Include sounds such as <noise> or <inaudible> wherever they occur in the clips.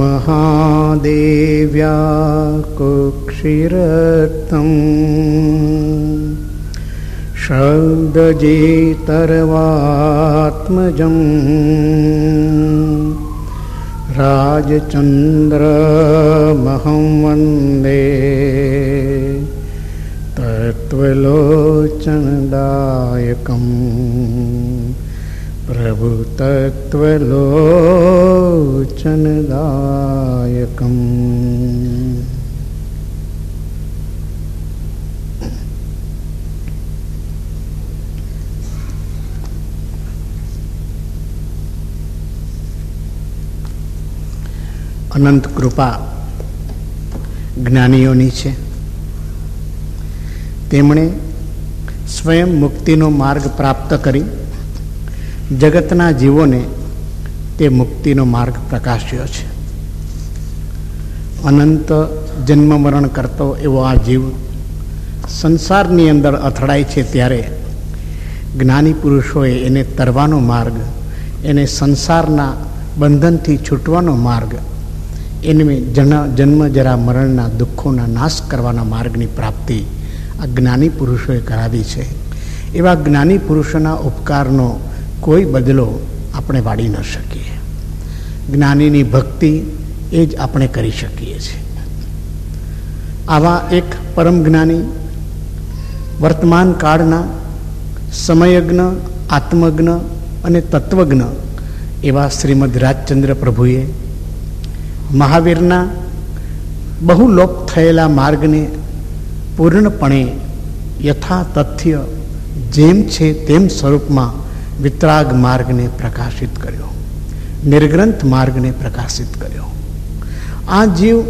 महादेव्या कुक्षिरक्तम् शब्दजेतर्वात्मजम् राजचन्द्रमहं वन्दे तत्त्वलोचनदायकम् प्रभुतत्त्वलोचनदायकम् અનંત કૃપા જ્ઞાનીઓની છે તેમણે સ્વયં મુક્તિનો માર્ગ પ્રાપ્ત કરી જગતના જીવોને તે મુક્તિનો માર્ગ પ્રકાશ્યો છે. અનંત જન્મ મરણ કરતો એવો આ જીવ સંસારની અંદર અથડાય છે ત્યારે જ્ઞાની પુરુષોએ એને તરવાનો માર્ગ, એને સંસારના બંધનથી છૂટવાનો માર્ગ એને જન જન્મ જરા મરણના દુઃખોના નાશ કરવાના માર્ગની પ્રાપ્તિ આ જ્ઞાની પુરુષોએ કરાવી છે. એવા જ્ઞાની પુરુષોના ઉપકારનો કોઈ બદલો આપણે વાળી ન શકીએ. જ્ઞાનીની ભક્તિ એ જ આપણે કરી શકીએ છીએ. આવા એક પરમ જ્ઞાની વર્તમાન કાળના સમયજ્ઞ, આત્મજ્ઞ અને તત્વજ્ઞ એવા શ્રીમદ રાજચંદ્ર પ્રભુએ મહાવીરના બહુ લોપ થયેલા માર્ગને પૂર્ણપણે યથા તથ્ય જેમ છે તેમ સ્વરૂપમાં વિતરાગ માર્ગને પ્રકાશિત કર્યો. નિર્ગ્રંથ માર્ગને પ્રકાશિત કર્યો. આ જીવ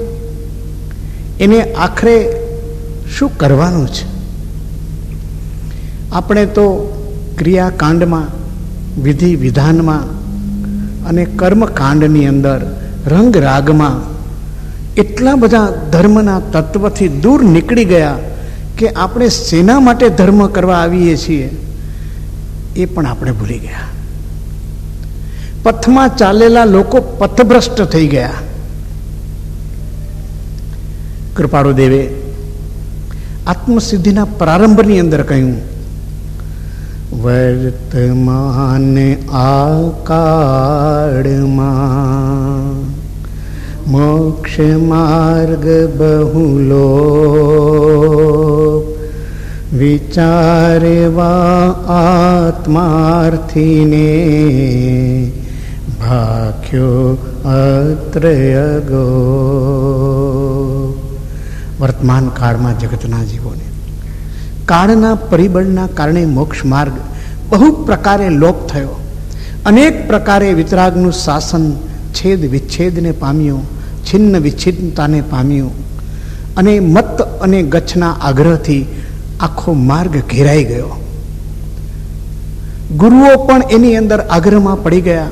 એને આખરે શું કરવાનું છે? આપણે તો ક્રિયાકાંડમાં, વિધિ વિધાનમાં અને કર્મકાંડની અંદર રંગ રાગમાં એટલા બધા ધર્મના તત્વથી દૂર નીકળી ગયા કે આપણે શેના માટે ધર્મ કરવા આવીએ છીએ? એ પણ આપણે ભૂલી ગયા. પથમાં ચાલેલા લોકો પથભ્રષ્ટ થઈ ગયા. કૃપાળુ દેવે, આત્મસિદ્ધિના પ્રારંભની અંદર કહ્યું, વર્તમાન આકાળમાં મોક્ષ માર્ગ બહુલો. વિચારવા આત્માર્થીને ભાખ્યો અત્રયગો વર્તમાન કાળમાં જગતના જીવોને. કાળના પરિબળના કારણે મોક્ષ માર્ગ બહુ પ્રકારે લોપ થયો. અનેક પ્રકારે વિતરાગનું શાસન છેદ વિચ્છેદને પામ્યું, છિન્ન વિચ્છિન્નતાને પામ્યું. અને મત અને ગચ્છના આગ્રહથી આખો માર્ગ ઘેરાઈ ગયો. ગુરુઓ પણ એની અંદર આગ્રહમાં પડી ગયા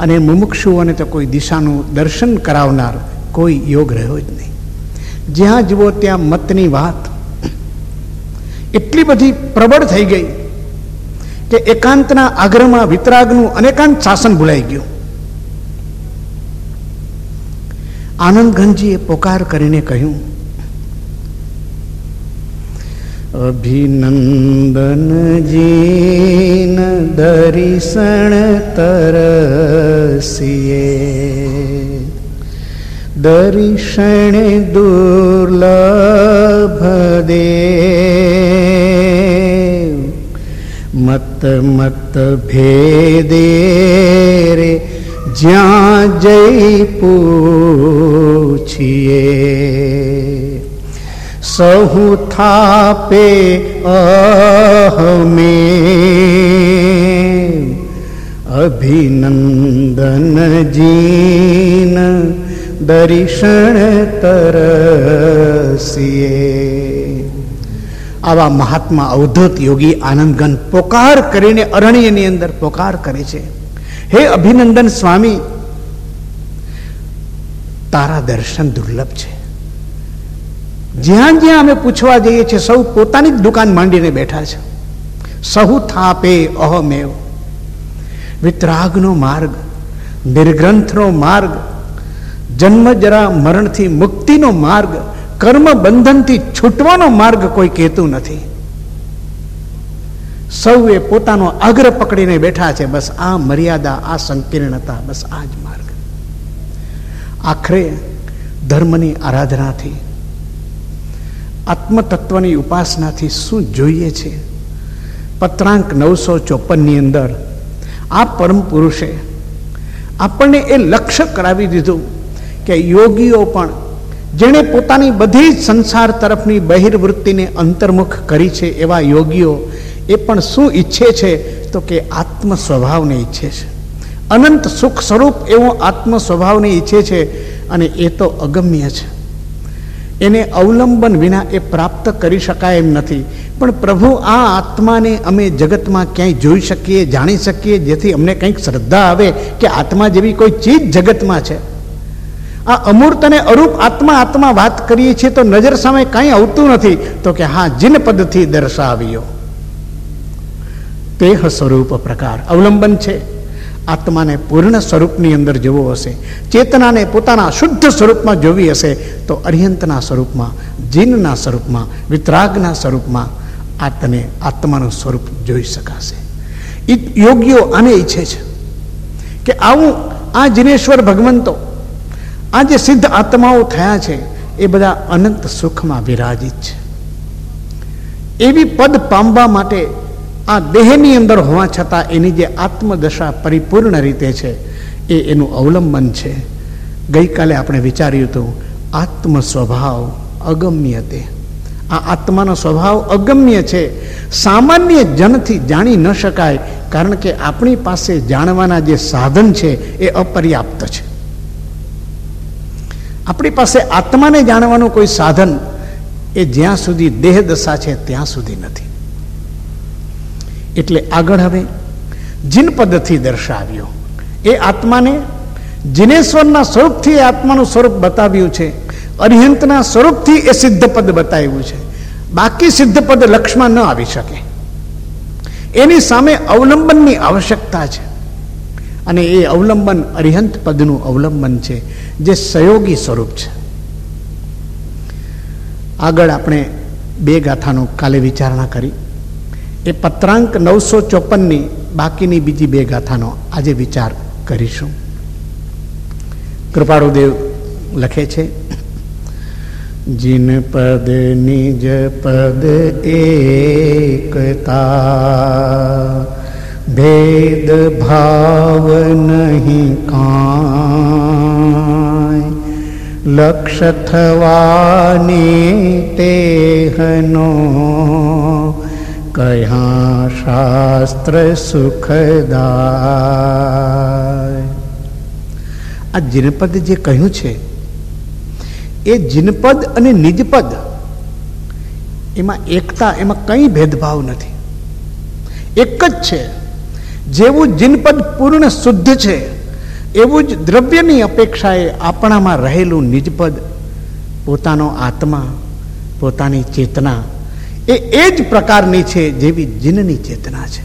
અને મુમુક્ષુઓને તો કોઈ દિશાનું દર્શન કરાવનાર કોઈ યોગ રહ્યો જ નહીં. જ્યાં જુઓ ત્યાં મતની વાત. એટલી બધી પ્રબળ થઈ ગઈ કે એકાંતના આગ્રહમાં વિતરાગનું અનેકાંત શાસન ભૂલાઈ ગયું. આનંદઘનજીએ પોકાર કરીને કહ્યું અભિનંદનજીન દરિશણ તરસીએ. દર્શન દુર્લભ દે. મત મત ભેદે રે જ્યાં જઈ પૂછીએ. સહુ થાપે અહમે અભિનંદન જીન દર્શન તરસીએ આવા મહાત્મા અવધૂત યોગી આનંદગન પોકાર કરીને અરણ્યની અંદર પોકાર કરે છે હે અભિનંદન સ્વામી તારા દર્શન દુર્લભ છે જ્યાં જ્યાં અમે પૂછવા જઈએ છીએ, સૌ પોતાની જ દુકાન માંડીને બેઠા છે. સહુ થાપે અહમેવ. વિતરાગનો માર્ગ, નિર્ગ્રંથનો માર્ગ, જન્મ જરા મરણથી મુક્તિનો માર્ગ, કર્મ બંધનથી છૂટવાનો માર્ગ કોઈ કહેતું નથી. સૌએ પોતાનો અગ્ર પકડીને બેઠા છે, બસ આ મર્યાદા, આ સંકીર્ણતા, બસ આ જ માર્ગ. આખરે ધર્મની આરાધનાથી આત્મતત્વની ઉપાસનાથી શું જોઈએ છે? પત્રાંક નવસો ચોપનની અંદર, આ પરમ પુરુષે આપણને એ લક્ષ્ય કરાવી દીધું કે યોગીઓ પણ, જેણે પોતાની બધી જ સંસાર તરફની બહિર્વૃત્તિને અંતર્મુખ કરી છે એવા યોગીઓ, એ પણ શું ઈચ્છે છે? તો કે આત્મ સ્વભાવને ઈચ્છે છે. અનંત સુખ સ્વરૂપ એવો આત્મ સ્વભાવને ઈચ્છે છે અને એ તો અગમ્ય છે. એને અવલંબન વિના એ પ્રાપ્ત કરી શકાય એમ નથી. પણ પ્રભુ આ આત્માને અમે જગતમાં ક્યાંય જોઈ શકીએ, જાણી શકીએ, જેથી અમને કંઈક શ્રદ્ધા આવે કે આત્મા જેવી કોઈ ચીજ જગતમાં છે. આ અમૂર્ત અને અરૂપ આત્મા આત્મા વાત કરીએ છીએ તો નજર સામે કાંઈ આવતું નથી. તો કે હા, જીન પદથી દર્શાવ્યો. તેહ સ્વરૂપ પ્રકાર. અવલંબન છે. આત્માને પૂર્ણ સ્વરૂપની અંદર જોવો હશે. ચેતનાને પોતાના શુદ્ધ સ્વરૂપમાં જોવી હશે તો અર્યંતના સ્વરૂપમાં, જીનના સ્વરૂપમાં, વિતરાગના સ્વરૂપમાં આતને આત્માનું સ્વરૂપ જોઈ શકાશે. યોગીઓ આને ઈચ્છે છે કે આવું આ જિનેશ્વર ભગવંતો, આ જે સિદ્ધ આત્માઓ થયા છે, એ બધા અનંત સુખમાં વિરાજિત છે. એવી પદ પામવા માટે આ દેહની અંદર હોવા છતાં એની જે આત્મદશા પરિપૂર્ણ રીતે છે, એ એનું અવલંબન છે. ગઈકાલે આપણે વિચાર્યું હતું આત્મ સ્વભાવ અગમ્ય તે. આ આત્માનો સ્વભાવ અગમ્ય છે. સામાન્ય જનથી જાણી ન શકાય, કારણ કે આપણી પાસે જાણવાના જે સાધન છે, એ અપર્યાપ્ત છે. આપણી પાસે આત્માને જાણવાનું કોઈ સાધન, એ જ્યાં સુધી દેહ દશા છે, ત્યાં સુધી નથી. એટલે આગળ હવે જીન પદથી દર્શાવ્યો. એ આત્માને જિનેશ્વરના સ્વરૂપથી એ આત્માનું સ્વરૂપ બતાવ્યું છે. અરિહંતના સ્વરૂપથી એ સિદ્ધ પદ બતાવ્યું છે. બાકી સિદ્ધ પદ લક્ષમાં ન આવી શકે. એની સામે અવલંબનની આવશ્યકતા છે. અને એ અવલંબન અરિહંત પદનું અવલંબન છે, જે સહયોગી સ્વરૂપ છે. આગળ આપણે બે ગાથાનો કાલે વિચારણા કરી. એ પત્રાંક નવસો ચોપનની બાકીની બીજી બે ગાથાનો આજે વિચાર કરીશું. કૃપાળુદેવ લખે છે, જીન પદ નિજ પદ એકતા, ભેદ ભાવ નહીં કાંઈ. લક્ષ થવાની તેહનો કયા શાસ્ત્ર સુખદાય આ જિનપદ જે કહ્યું છે, એ જિનપદ અને નિજપદ, એમાં એકતા, એમાં કંઈ ભેદભાવ નથી. એક જ છે, જેવું જિનપદ પૂર્ણ શુદ્ધ છે, એવું જ દ્રવ્યની અપેક્ષાએ આપણામાં રહેલું નિજપદ, પોતાનો આત્મા, પોતાની ચેતના એ એ જ પ્રકારની છે જેવી જીનની ચેતના છે.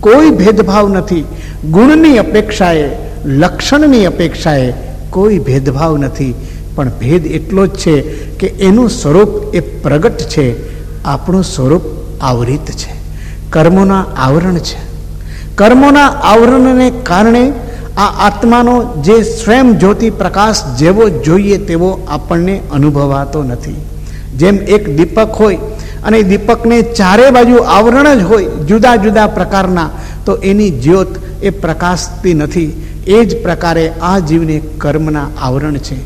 કોઈ ભેદભાવ નથી. ગુણની અપેક્ષાએ, લક્ષણની અપેક્ષાએ કોઈ ભેદભાવ નથી. પણ ભેદ એટલો જ છે કે એનું સ્વરૂપ એ પ્રગટ છે. આપણું સ્વરૂપ આવરિત છે. કર્મોના આવરણ છે. કર્મોના આવરણને કારણે આ આત્માનો જે સ્વયં જ્યોતિ પ્રકાશ જેવો જોઈએ તેવો આપણને અનુભવાતો નથી. જેમ એક દીપક હોય અને દીપકને ચારે બાજુ આવરણ જ હોય, જુદા જુદા પ્રકારના, તો એની જ્યોત એ પ્રકાશતી નથી. એ જ પ્રકારે આ જીવને કર્મના આવરણ છે.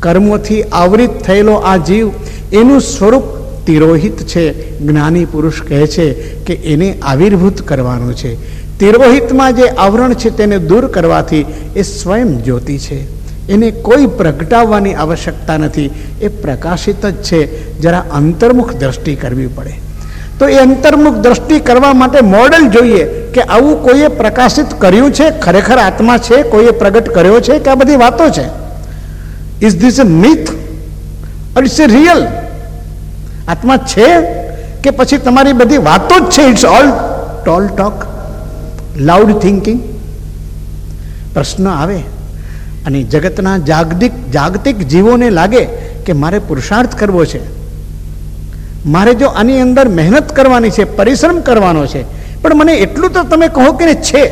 કર્મોથી આવરિત થયેલો આ જીવ, એનું સ્વરૂપ તિરોહિત છે. જ્ઞાની પુરુષ કહે છે કે એને આવિર્ભૂત કરવાનું છે. તિરોહિતમાં જે આવરણ છે તેને દૂર કરવાથી એ સ્વયં જ્યોતિ છે. એને કોઈ પ્રગટાવવાની આવશ્યકતા નથી. એ પ્રકાશિત જ છે. જરા અંતર્મુખ દ્રષ્ટિ કરવી પડે. તો એ અંતર્મુખ દ્રષ્ટિ કરવા માટે મોડલ જોઈએ કે આવું કોઈએ પ્રકાશિત કર્યું છે? ખરેખર આત્મા છે? કોઈએ પ્રગટ કર્યો છે? કે આ બધી વાતો છે? Is this a myth it's a real આત્મા છે કે પછી તમારી બધી વાતો જ છે? It's all tall talk loud thinking પ્રશ્ન આવે. અને જગતના જાગતિક જાગતિક જીવોને લાગે કે મારે પુરુષાર્થ કરવો છે. મારે જો આની અંદર મહેનત કરવાની છે, પરિશ્રમ કરવાનો છે, પણ મને એટલું તો તમે કહો કે છે.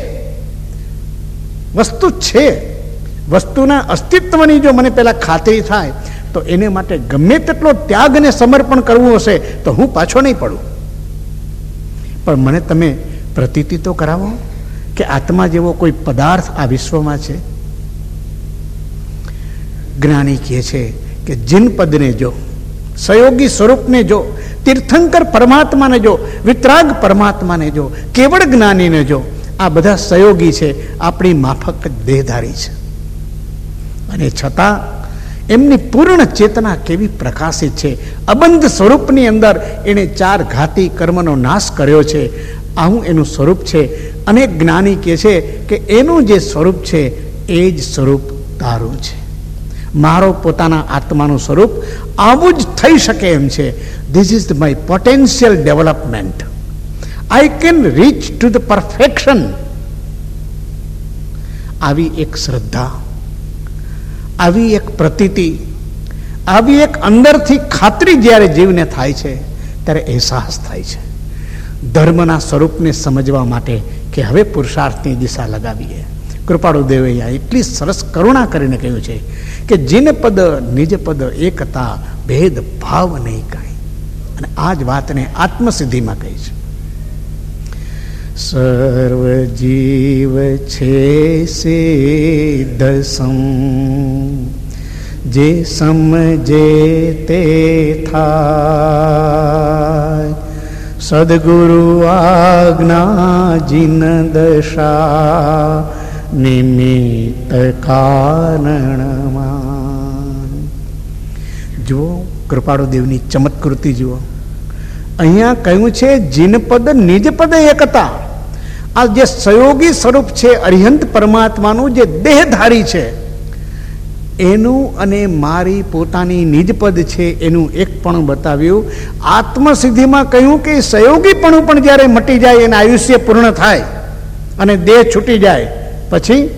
વસ્તુ છે. વસ્તુના અસ્તિત્વની જો મને પહેલાં ખાતરી થાય, તો એને માટે ગમે તેટલો ત્યાગ અને સમર્પણ કરવું હશે, તો હું પાછો નહીં પડું. પણ મને તમે પ્રતીતિ તો કરાવો કે આત્મા જેવો કોઈ પદાર્થ આ વિશ્વમાં છે? જ્ઞાની કહે છે કે જીનપદને જો સહયોગી સ્વરૂપને જો, તીર્થંકર પરમાત્માને જો, વિતરાગ પરમાત્માને જો, કેવળ જ્ઞાનીને જો, આ બધા સહયોગી છે, આપણી માફક દેહધારી છે. અને છતાં, એમની પૂર્ણ ચેતના કેવી પ્રકાશિત છે? અબંધ સ્વરૂપની અંદર એણે ચાર ઘાતી કર્મનો નાશ કર્યો છે. આવું એનું સ્વરૂપ છે. અને જ્ઞાની કહે છે કે એનું જે સ્વરૂપ છે, એ જ સ્વરૂપ તારું છે. મારો પોતાના આત્માનું સ્વરૂપ આવું જ થઈ શકે એમ છે. This is my potential development I can reach to the perfection આવી એક શ્રદ્ધા, આવી એક પ્રતીતિ, આવી એક અંદરથી ખાતરી જ્યારે જીવને થાય છે, ત્યારે અહેસાસ થાય છે. ધર્મના સ્વરૂપને સમજવા માટે કે હવે પુરુષાર્થની દિશા લગાવીએ. કૃપાળુ દેવૈયા એટલી સરસ કરુણા કરીને કહ્યું છે કે જીન પદ, નિજ પદ, એકતા, ભેદ, ભાવ નહીં કાંઈ. અને આ જ વાતને આત્મસિદ્ધિમાં કહી છે. સર્વ જીવ છે સિદ્ધ સમ. જે સમજે તે થાય. સદગુરુ આજ્ઞા જીન દશા. નિમિત્ત કારણમાં જુઓ, કૃપાળુ દેવની ચમત્કૃતિ જુઓ. અહીંયા કહ્યું છે, જીનપદ નિજપદ એકતા. આ જે સહયોગી સ્વરૂપ છે, અરિહંત પરમાત્માનું જે દેહધારી છે, એનું અને મારી પોતાની નિજપદ છે, એનું એક પણ બતાવ્યું. આત્મસિદ્ધિમાં કહ્યું કે સહયોગીપણું પણ જ્યારે મટી જાય, એને આયુષ્ય પૂર્ણ થાય અને દેહ છૂટી જાય પછી,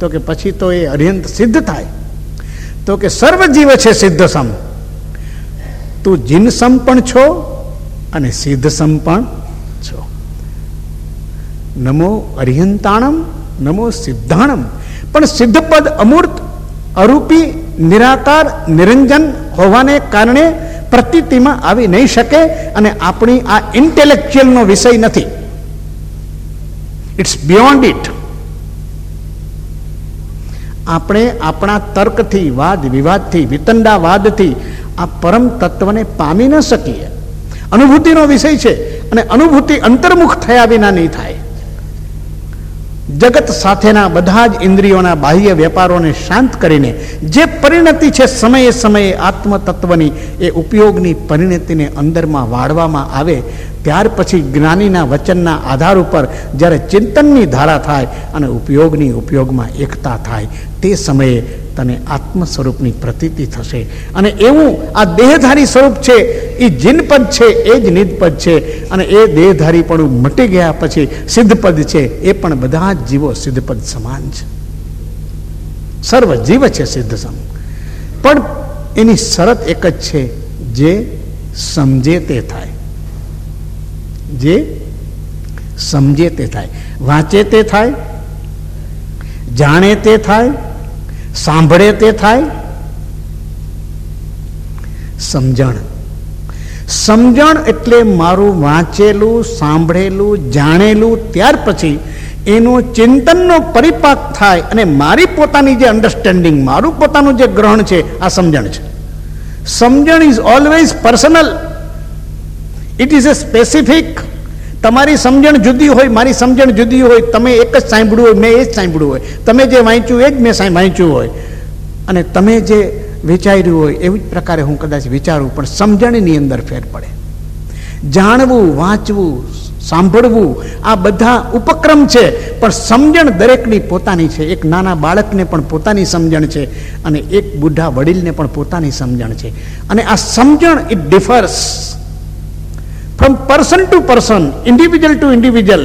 તો કે પછી તો એ અરિહંત સિદ્ધ થાય. તો કે સર્વ જીવ છે સિદ્ધ સમ તું જીન સમ પણ છો અને સિદ્ધ સમ પણ છો. નમો અરિહંતાણમ નમો સિદ્ધાણમ. પણ સિદ્ધપદ અમૂર્ત, અરૂપી, નિરાકાર, નિરંજન હોવાને કારણે પ્રતીતિમાં આવી નહીં શકે અને આપણી આ ઇન્ટેલેક્ચ્યુઅલનો વિષય નથી. ઇટ્સ બિયોન્ડ ઇટ આપણે આપણા તર્કથી, વાદ, વિવાદથી, વિતંડાવાદથી આ પરમ તત્વને પામી ન શકીએ. અનુભૂતિનો વિષય છે અને અનુભૂતિ અંતર્મુખ થયા વિના નહીં થાય. જગત સાથેના બધા જ ઇન્દ્રિયોના બાહ્ય વેપારોને શાંત કરીને જે પરિણતિ છે સમયે સમયે આત્મતત્વની, એ ઉપયોગની પરિણતિને અંદરમાં વાળવામાં આવે, ત્યાર પછી જ્ઞાનીના વચનના આધાર ઉપર જ્યારે ચિંતનની ધારા થાય અને ઉપયોગની ઉપયોગમાં એકતા થાય તે સમયે તને આત્મ સ્વરૂપની પ્રતીતિ થશે. અને એવું આ દેહધારી સ્વરૂપ છે એ જીનપદ છે, એ જ નિદપદ છે. અને એ દેહધારી પણ મટી ગયા પછી સિદ્ધપદ છે, એ પણ બધા જ જીવો સિદ્ધપદ સમાન છે. સર્વ જીવ છે સિદ્ધ સમ. પણ એની શરત એક જ છે, જે સમજે તે થાય. જે સમજે તે થાય. વાંચે તે થાય, જાણે તે થાય સાંભળે તે થાય? સમજણ. સમજણ એટલે મારું વાંચેલું, સાંભળેલું, જાણેલું, ત્યાર પછી એનું ચિંતનનો પરિપાક થાય અને મારી પોતાની જે અન્ડરસ્ટેન્ડિંગ મારું પોતાનું જે ગ્રહણ છે, આ સમજણ છે. સમજણ is always personal it is a specific તમારી સમજણ જુદી હોય, મારી સમજણ જુદી હોય, તમે એક જ સાંભળ્યું હોય, મેં એ જ સાંભળ્યું હોય. તમે જે વાંચ્યું એ જ મેં વાંચ્યું હોય. અને તમે જે વિચાર્યું હોય, એવી જ પ્રકારે હું કદાચ વિચારું, પણ સમજણની અંદર ફેર પડે. જાણવું, વાંચવું, સાંભળવું, આ બધા ઉપક્રમ છે, પણ સમજણ દરેકની પોતાની છે. એક નાના બાળકને પણ પોતાની સમજણ છે અને એક બુઢા વડીલને પણ પોતાની સમજણ છે. અને આ સમજણ it differs from person to person individual to individual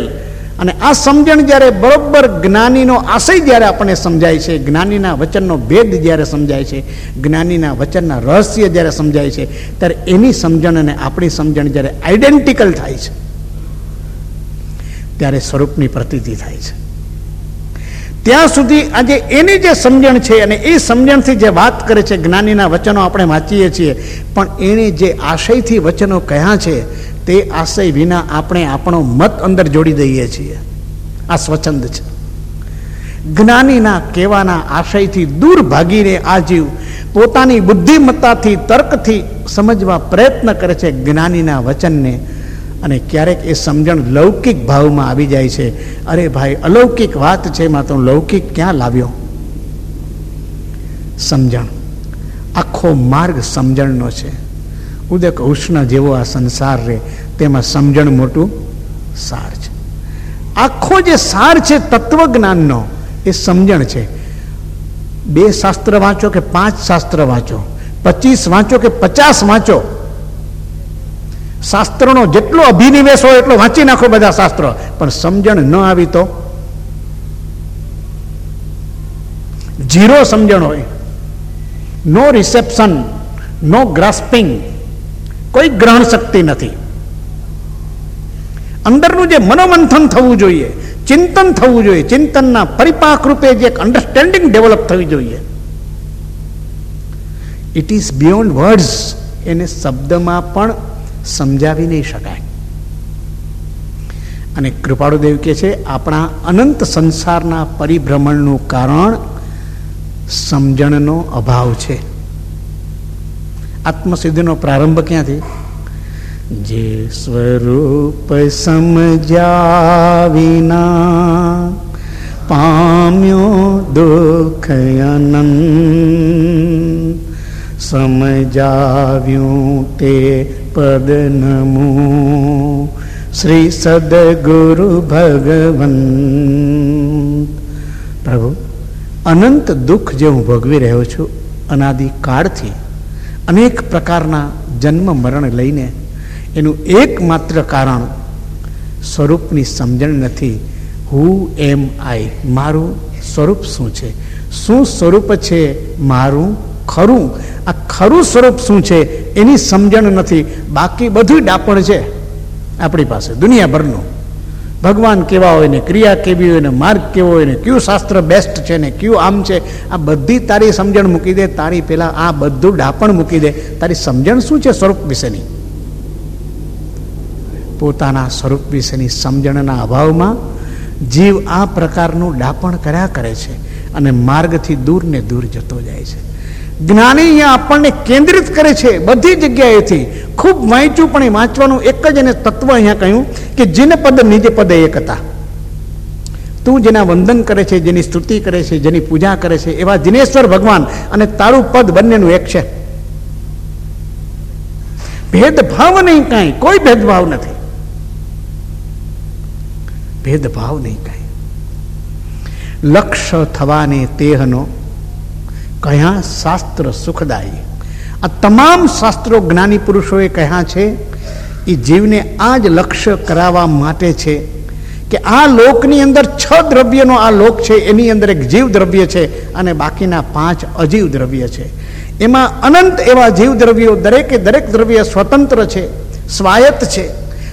અને આ સમજણ જ્યારે બરોબર જ્ઞાનીનો આશય જ્યારે આપણને સમજાય છે, જ્ઞાનીના વચનનો ભેદ જ્યારે સમજાય છે, જ્ઞાનીના વચનના રહસ્ય જ્યારે સમજાય છે, ત્યારે એની સમજણ અને આપણી સમજણ જ્યારે આઈડેન્ટિકલ થાય છે, ત્યારે સ્વરૂપની પ્રતીતિ થાય છે. ત્યાં સુધી આજે એની જે સમજણ છે અને એ સમજણથી જે વાત કરે છે, જ્ઞાનીના વચનો આપણે વાંચીએ છીએ, પણ એણે જે આશયથી વચનો કહ્યા છે તે આશય વિના આપણે આપણો મત અંદર જોડી દઈએ છીએ. આ સ્વચ્છંદ છે. જ્ઞાનીના કહેવાના આશયથી દૂર ભાગીને આ જીવ પોતાની બુદ્ધિમત્તાથી, તર્કથી સમજવા પ્રયત્ન કરે છે જ્ઞાનીના વચનને અને ક્યારેક એ સમજણ લૌકિક ભાવમાં આવી જાય છે. અરે ભાઈ, અલૌકિક વાત છે તો લૌકિક ક્યાં લાવ્યો? સમજણ. આખો માર્ગ સમજણનો છે. ઉદક ઉષ્ણ જેવો આ સંસાર રે, તેમાં સમજણ મોટું સાર છે. આખો જે સાર છે તત્વજ્ઞાનનો, એ સમજણ છે. બે શાસ્ત્ર વાંચો કે પાંચ શાસ્ત્ર વાંચો? પચીસ વાંચો કે પચાસ વાંચો? શાસ્ત્રનો જેટલો અભિનિવેશ હોય એટલો વાંચી નાખો બધા શાસ્ત્ર. પણ સમજણ ન આવી તો? ઝીરો સમજણ હોય. નો રિસેપ્શન, નો ગ્રાસ્પિંગ કોઈ ગ્રહણ શક્તિ નથી. અંદરનું જે મનોમંથન થવું જોઈએ, ચિંતન થવું જોઈએ, ચિંતનના પરિપાક રૂપે જે એક અન્ડરસ્ટેન્ડિંગ ડેવલપ થવી જોઈએ. ઇટ ઇઝ બિયોન્ડ વર્ડ્સ એને શબ્દમાં પણ સમજાવી નહીં શકાય. અને કૃપાળુદેવ કે છે, આપણા અનંત સંસારના પરિભ્રમણનું કારણ સમજણનો અભાવ છે. આત્મસિદ્ધિનો પ્રારંભ ક્યાંથી? જે સ્વરૂપ સમજ્યા વિના પામ્યો દુઃખ સમજાવ્યું તે પદ નમો શ્રી સદગુરુ ભગવન પ્રભુ, અનંત દુઃખ જે હું ભોગવી રહ્યો છું અનાદિ કાળથી અનેક પ્રકારના જન્મ, મરણ લઈને એનું એકમાત્ર કારણ સ્વરૂપની સમજણ નથી. હુ એમ આઈ મારું સ્વરૂપ શું છે? શું સ્વરૂપ છે મારું? ખરું. આ ખરું સ્વરૂપ શું છે? એની સમજણ નથી. બાકી બધું ડાપણ છે આપણી પાસે, દુનિયાભરનું. ભગવાન કેવા હોય ને, ક્રિયા કેવી હોય ને, માર્ગ કેવો હોય ને, કયું શાસ્ત્ર બેસ્ટ છે ને, કયું આમ છે, આ બધી તારી સમજણ મૂકી દે, તારી પેલા આ બધું ડાપણ મૂકી દે. તારી સમજણ શું છે સ્વરૂપ વિશેની? પોતાના સ્વરૂપ વિશેની સમજણના અભાવમાં જીવ આ પ્રકારનું ડાપણ કર્યા કરે છે અને માર્ગથી દૂર ને દૂર જતો જાય છે. જ્ઞાની આપણને કેન્દ્રિત કરે છે. બધી જગ્યાએથી ખૂબ વાંચ્યું, પણ એ વાંચવાનું એક જ એને તત્વ અહીંયા કહ્યું કે જેને પદ, નિજ પદ એક હતા. તું જેના વંદન કરે છે, જેની સ્તુતિ કરે છે, જેની પૂજા કરે છે, એવા દિનેશ્વર ભગવાન અને તારું પદ બંનેનું એક છે. ભેદભાવ નહીં કાંઈ, કોઈ ભેદભાવ નથી. ભેદભાવ નહીં કાંઈ. લક્ષ્ય થવાને તેહનો કયા શાસ્ત્ર સુખદાયી? આ તમામ શાસ્ત્રો જ્ઞાની પુરુષોએ કહ્યા છે એ જીવને આ જ લક્ષ્ય કરાવવા માટે છે કે આ લોકની અંદર છ દ્રવ્યનો આ લોક છે, એની અંદર એક જીવ દ્રવ્ય છે અને બાકીના પાંચ અજીવ દ્રવ્ય છે. એમાં અનંત એવા જીવ દ્રવ્યો દરેકે દરેક દ્રવ્ય સ્વતંત્ર છે, સ્વાયત્ત છે,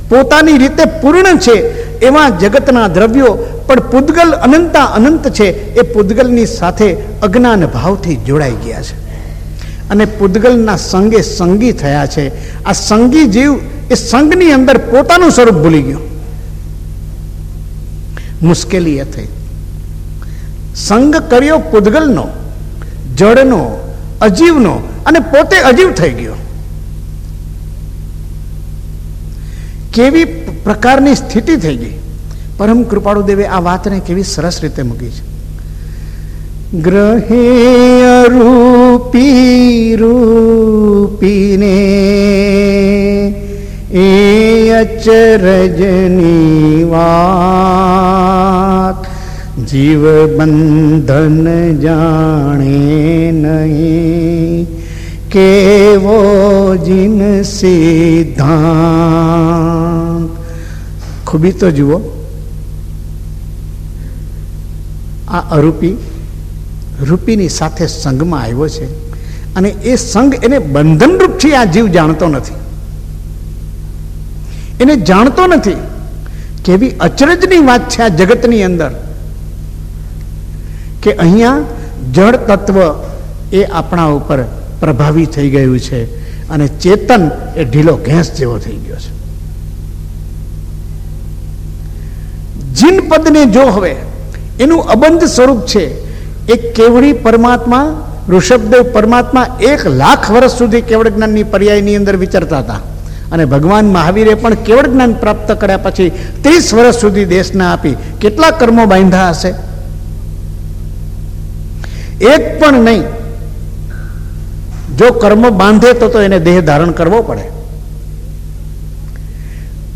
પોતાની રીતે પૂર્ણ છે એવા જગતના દ્રવ્યો, પણ પૂદગલ અનંતા અનંત છે, એ પૂદગલની સાથે અજ્ઞાન ભાવથી જોડાઈ ગયા છે. અને પૂદગલના સંગે સંગી થયા છે. આ સંગી જીવ, એ સંઘની અંદર પોતાનું સ્વરૂપ ભૂલી ગયો. મુશ્કેલી એ થઈ. સંગ કર્યો પૂદગલનો જળનો, અજીવનો, અને પોતે અજીવ થઈ ગયો. કેવી પ્રકારની સ્થિતિ થઈ ગઈ. પરમ કૃપાળુ દેવે આ વાતને કેવી સરસ રીતે મૂકી છે. ગ્રહે રૂપી રૂપીને એ અચરજની વાત જીવ બંધન જાણે નહીં. કેવો જીન સિદ્ધાંત ખૂબી તો જુઓ. આ અરૂપી રૂપીની સાથે સંઘમાં આવ્યો છે અને એ સંઘ એને બંધનરૂપથી આ જીવ જાણતો નથી. એને જાણતો નથી કેવી અચરજની વાત છે આ જગતની અંદર કે અહીંયા જળ તત્વ એ આપણા ઉપર પ્રભાવી થઈ ગયું છે અને ચેતન એ ઢીલો ઘેંસ જેવો થઈ ગયો છે. જીન પદને જો હવે એનું અબંધ સ્વરૂપ છે એ કેવડી પરમાત્મા, ઋષભદેવ પરમાત્મા એક લાખ વર્ષ સુધી કેવળ જ્ઞાનની પર્યાયની અંદર વિચરતા હતા. અને ભગવાન મહાવીરે પણ કેવળ જ્ઞાન પ્રાપ્ત કર્યા પછી ત્રીસ વર્ષ સુધી દેશના આપી કેટલા કર્મો બાંધ્યા હશે? એક પણ નહીં. જો કર્મ બાંધે તો તો એને દેહ ધારણ કરવો પડે.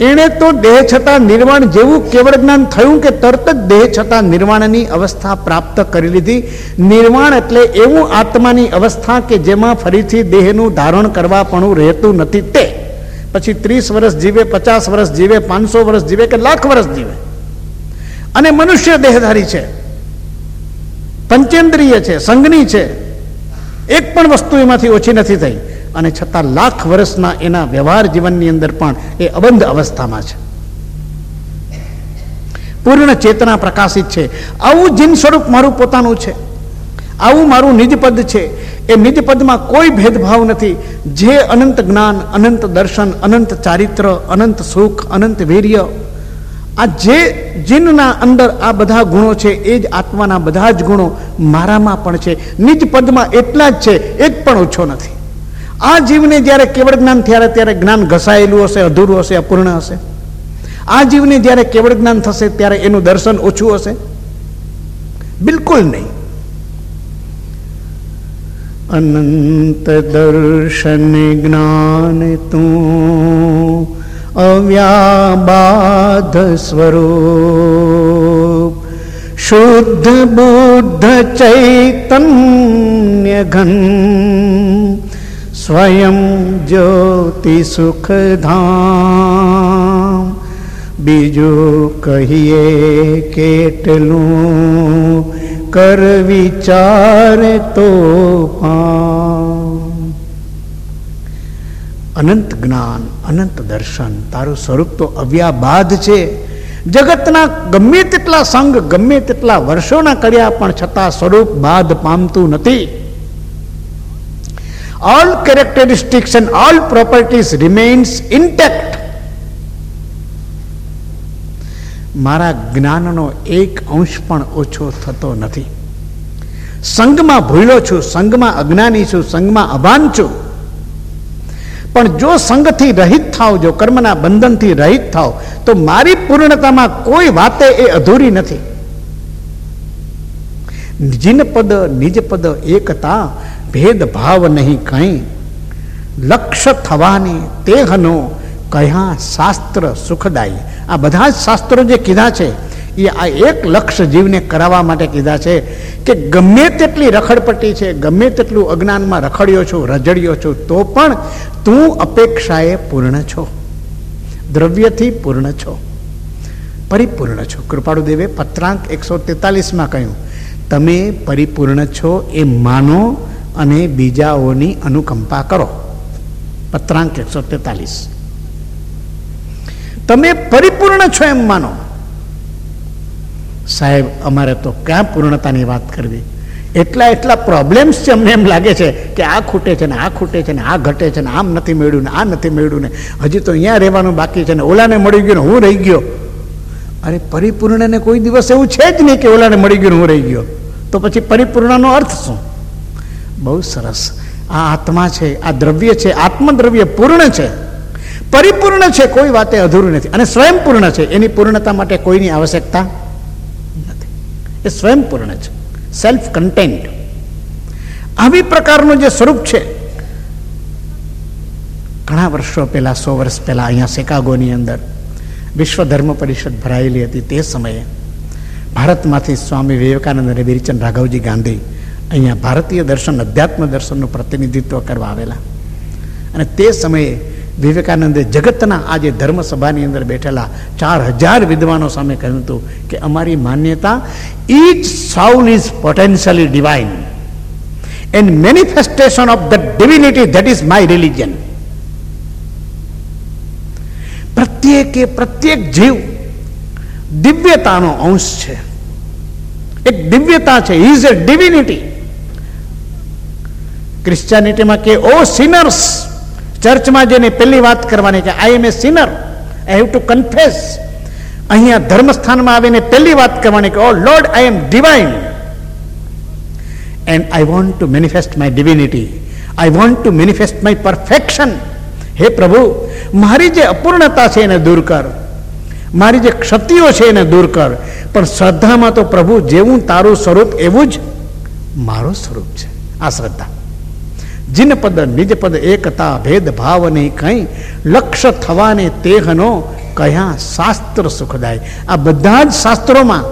એણે તો દેહ છતાં નિર્વાણ જેવું કેવળ જ્ઞાન થયું કે તરત જ દેહ છતાં નિર્વાણની અવસ્થા પ્રાપ્ત કરી લીધી. નિર્વાણ એટલે એવું આત્માની અવસ્થા કે જેમાં ફરીથી દેહનું ધારણ કરવા પણ રહેતું નથી તે. પછી ત્રીસ વર્ષ જીવે, પચાસ વર્ષ જીવે, પાંચસો વર્ષ જીવે કે લાખ વર્ષ જીવે. અને મનુષ્ય દેહધારી છે. પંચેન્દ્રિય છે, સંઘની છે. એક પણ વસ્તુ એમાંથી ઓછી નથી થઈ. અને છતાં લાખ વર્ષના એના વ્યવહાર જીવનની અંદર પણ એ અબંધ અવસ્થામાં છે. પૂર્ણ ચેતના પ્રકાશિત છે. આવું જીન સ્વરૂપ મારું પોતાનું છે. આવું મારું નિજપદ છે. એ નિજપદમાં કોઈ ભેદભાવ નથી. જે અનંત જ્ઞાન, અનંત દર્શન, અનંત ચારિત્ર, અનંત સુખ, અનંત વીર્ય, આ જે જીનના અંદર આ બધા ગુણો છે, એ જ આત્માના બધા જ ગુણો મારામાં પણ છે. નિજ પદમાં એટલા જ છે, એક પણ ઓછો નથી. આ જીવને જ્યારે કેવળ જ્ઞાન થયારે ત્યારે જ્ઞાન ઘસાયેલું હશે, અધૂરું હશે, અપૂર્ણ હશે? આ જીવને જ્યારે કેવળ જ્ઞાન થશે ત્યારે એનું દર્શન ઓછું હશે? બિલકુલ નહીં. અનંત દર્શન જ્ઞાન તું અવ્યાબાધ સ્વરૂપ. શુદ્ધ બુદ્ધ ચૈતન્ય ઘન સ્વયં જ્યોતિ સુખધામ બીજું કહીએ કેટલું કર વિચાર તો અનંત જ્ઞાન, અનંત દર્શન, તારું સ્વરૂપ તો અવ્યાબાદ છે. જગતના ગમે તેટલા સંગ ગમે તેટલા વર્ષોના કર્યા પણ છતાં સ્વરૂપ બાદ પામતું નથી. All characteristics and all properties remains intact. મારા જ્ઞાનનો એક અંશ પણ ઓછો થતો નથી. સંઘમાં ભૂલો છું, સંઘમાં અજ્ઞાની છું, સંઘમાં અભાન છું. પણ જો સંઘથી રહિત થાવ, જો કર્મના બંધનથી રહિત થાવ, તો મારી પૂર્ણતામાં કોઈ વાતે એ અધૂરી નથી. જીન પદ નિજ પદ એકતા ભેદભાવ નહીં કંઈ. લક્ષ્ય થવાની તેહનો કયા શાસ્ત્ર સુખદાયી. આ બધા જ શાસ્ત્રો જે કીધા છે, એ આ એક લક્ષ્ય જીવને કરાવવા માટે કીધા છે કે ગમે તેટલી રખડપટ્ટી છે, ગમે તેટલું અજ્ઞાનમાં રખડ્યો છું, રજડ્યો છું, તો પણ તું અપેક્ષાએ પૂર્ણ છો. દ્રવ્યથી પૂર્ણ છો. પરિપૂર્ણ છો. કૃપાળુદેવે પત્રાંક એકસો તેતાલીસમાં કહ્યું, તમે પરિપૂર્ણ છો એ માનો અને બીજાઓની અનુકંપા કરો. પત્રાંક એકસો તેતાલીસ. તમે પરિપૂર્ણ છો એમ માનો. સાહેબ, અમારે તો ક્યાં પૂર્ણતાની વાત કરવી? એટલા એટલા પ્રોબ્લેમ્સ છે અમને એમ લાગે છે કે આ ખૂટે છે ને આ ખૂટે છે ને આ ઘટે છે ને આમ નથી મેળ્યું ને આ નથી મેળ્યું ને હજી તો અહીંયા રહેવાનું બાકી છે ને ઓલાને મળી ગયું ને હું રહી ગયો. અરે પરિપૂર્ણને કોઈ દિવસ એવું છે જ નહીં કે ઓલાને મળી ગયું હું રહી ગયો. તો પછી પરિપૂર્ણનો અર્થ શું? બહુ સરસ. આ આત્મા છે, આ દ્રવ્ય છે, આત્મદ્રવ્ય પૂર્ણ છે. પરિપૂર્ણ છે, કોઈ વાતે અધૂરું નથી. અને સ્વયંપૂર્ણ છે, એની પૂર્ણતા માટે કોઈની આવશ્યકતા નથી. એ સ્વયંપૂર્ણ છે સેલ્ફ કન્ટેન્ટ આવી પ્રકારનું જે સ્વરૂપ છે, ઘણા વર્ષો પહેલા, સો વર્ષ પહેલા અહીંયા શિકાગોની અંદર વિશ્વ ધર્મ પરિષદ ભરાયેલી હતી તે સમયે. ભારતમાંથી સ્વામી વિવેકાનંદ અને બિરચંદ રાઘવજી ગાંધી અહીંયા ભારતીય દર્શન, અધ્યાત્મ દર્શનનું પ્રતિનિધિત્વ કરવા આવેલા. અને તે સમયે વિવેકાનંદે જગતના આજે ધર્મસભાની અંદર બેઠેલા ચાર હજાર વિદ્વાનો સામે કહ્યું હતું કે અમારી માન્યતા each soul is potentially divine and manifestation of the divinity that is my religion પ્રત્યેકે પ્રત્યેક જીવ દિવ્યતાનો અંશ છે. એક દિવ્યતા છે. ઇઝ એ ડિવિનિટી ક્રિશ્ચિયાનિટીમાં કે ઓ સિનર્સ ચર્ચમાં જઈને પહેલી વાત કરવાની કે I am a sinner I have to confess અહીંયા ધર્મસ્થાનમાં આવીને પહેલી વાત કરવાની કે O Lord I am divine and I want to manifest my divinity I want to manifest my perfection હે પ્રભુ, મારી જે અપૂર્ણતા છે એને દૂર કર. મારી જે ક્ષતિઓ છે એને દૂર કર. પણ શ્રદ્ધામાં તો પ્રભુ, જેવું તારું સ્વરૂપ, એવું જ મારું સ્વરૂપ છે. આ શ્રદ્ધા. જીન પદ, નિજ પદ, એકતા, ભેદ ભાવ નહીં કઈ લક્ષ્ય થવાને તેહનો કયા શાસ્ત્ર સુખદાય. આ બધા જ શાસ્ત્રોમાં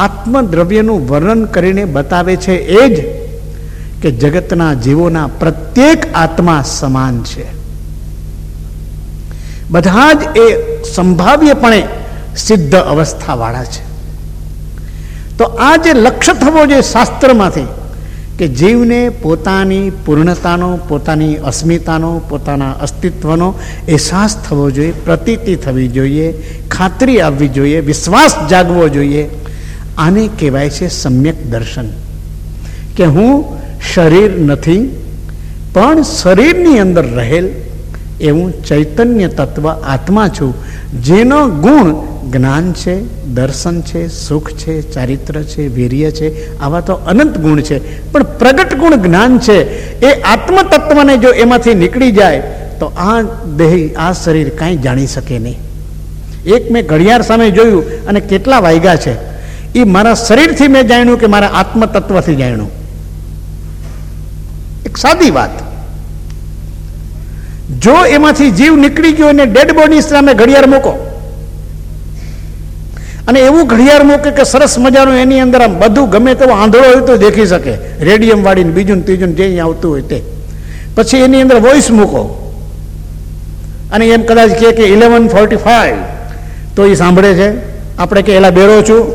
આત્મદ્રવ્યનું વર્ણન કરીને બતાવે છે એ જ કે જગતના જીવોના પ્રત્યેક આત્મા સમાન છે. બધા જ એ સંભાવ્યપણે સિદ્ધ અવસ્થાવાળા છે. તો આ જે લક્ષ્ય થવો જોઈએ શાસ્ત્રમાંથી કે જીવને પોતાની પૂર્ણતાનો, પોતાની અસ્મિતાનો, પોતાના અસ્તિત્વનો અહેસાસ થવો જોઈએ, પ્રતીતિ થવી જોઈએ, ખાતરી આવવી જોઈએ, વિશ્વાસ જાગવો જોઈએ. આને કહેવાય છે સમ્યક દર્શન. કે હું શરીર નથી, પણ શરીરની અંદર રહેલ એવું ચૈતન્ય તત્વ આત્મા છું, જેનો ગુણ જ્ઞાન છે, દર્શન છે, સુખ છે, ચારિત્ર છે, વીર્ય છે, આવા તો અનંત ગુણ છે. પણ પ્રગટ ગુણ જ્ઞાન છે, એ આત્મતત્વને જો એમાંથી નીકળી જાય, તો આ દેહ, આ શરીર કાંઈ જાણી શકે નહીં. એક મેં ઘડિયાળ સામે જોયું અને કેટલા વાયગા છે. એ મારા શરીરથી મેં જાણ્યું કે મારા આત્મતત્વથી જાણ્યું. એક સાદી વાત. જો એમાંથી જીવ નીકળી ગયો અને ડેડ બોડી સામે ઘડિયાળ મૂકો અને એવું ઘડિયાળ મૂકે કે સરસ મજાનું એની અંદર આમ બધું ગમે તેવો આંધળો હોય તો દેખી શકે. રેડિયમ વાળીને બીજું ત્રીજું જે અહીંયા આવતું હોય તે. પછી એની અંદર વોઇસ મૂકો. અને એમ કદાચ કહે કે ઇલેવન ફોર્ટી ફાઈવ તો એ સાંભળે છે. આપણે કે એલા બેરો છું.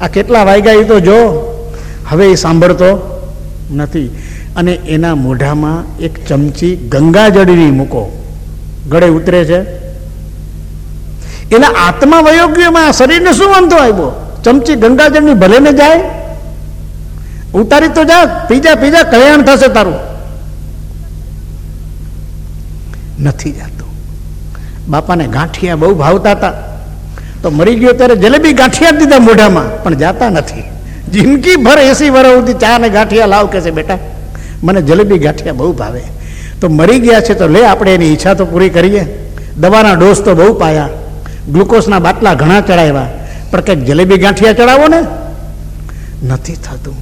આ કેટલા વાગ્યા એ તો જો. હવે એ સાંભળતો નથી. અને એના મોઢામાં એક ચમચી ગંગાજળની મૂકો. ગળે ઉતરે છે. એના આત્મા વયોગ્યમાં શરીરને શું વાંધો આવ્યો? ચમચી ગંગાજળની ભલે ને જાય? ઉતારી તો જા, પીજા પીજા, કલ્યાણ થશે તારું. નથી જાતું. બાપાને ગાંઠિયા બહુ ભાવતા હતા. તો મરી ગયો ત્યારે જલેબી ગાંઠિયા દીધા મોઢામાં, પણ જાતા નથી. જિંદગી ભર એસી વર્ષ સુધી ચા ને ગાંઠિયા લાવ કે છે બેટા? મને જલેબી ગાંઠિયા બહુ ભાવે. તો મરી ગયા છે તો લે, આપણે એની ઈચ્છા તો પૂરી કરીએ. દવાના ડોઝ તો બહુ પાયા. ગ્લુકોઝના બાટલા ઘણા ચડાવ્યા. પણ કંઈક જલેબી ગાંઠિયા ચડાવો ને? નથી થતું.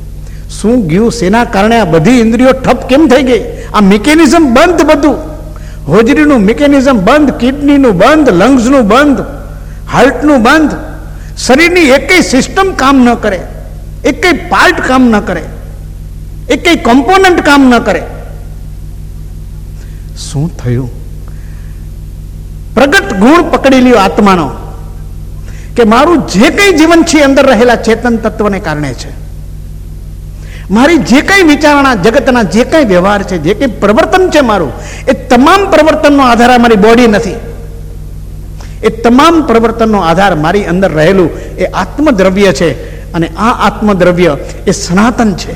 શું ગયું? શેના કારણે આ બધી ઇન્દ્રિયો ઠપ કેમ થઈ ગઈ? આ મિકેનિઝમ બંધ બધું. હોજરીનું મિકેનિઝમ બંધ, કિડનીનું બંધ, લંગ્સનું બંધ, હાર્ટનું બંધ. શરીરની એકેય સિસ્ટમ કામ ન કરે. એકેય પાર્ટ કામ ન કરે. એકેય કમ્પોનન્ટ કામ ન કરે. શું થયું? પ્રગટ ગુણ પકડી લ્યો આત્માનો. કે મારું જે કંઈ જીવન છે અંદર રહેલા ચેતન તત્વને કારણે છે. મારી જે કંઈ વિચારણા જગતના જે કંઈ વ્યવહાર છે, જે કંઈ પ્રવર્તન છે મારું, એ તમામ પ્રવર્તનનો આધાર મારી બોડી નથી. એ તમામ પ્રવર્તનનો આધાર મારી અંદર રહેલું એ આત્મદ્રવ્ય છે અને આ આત્મદ્રવ્ય એ સનાતન છે.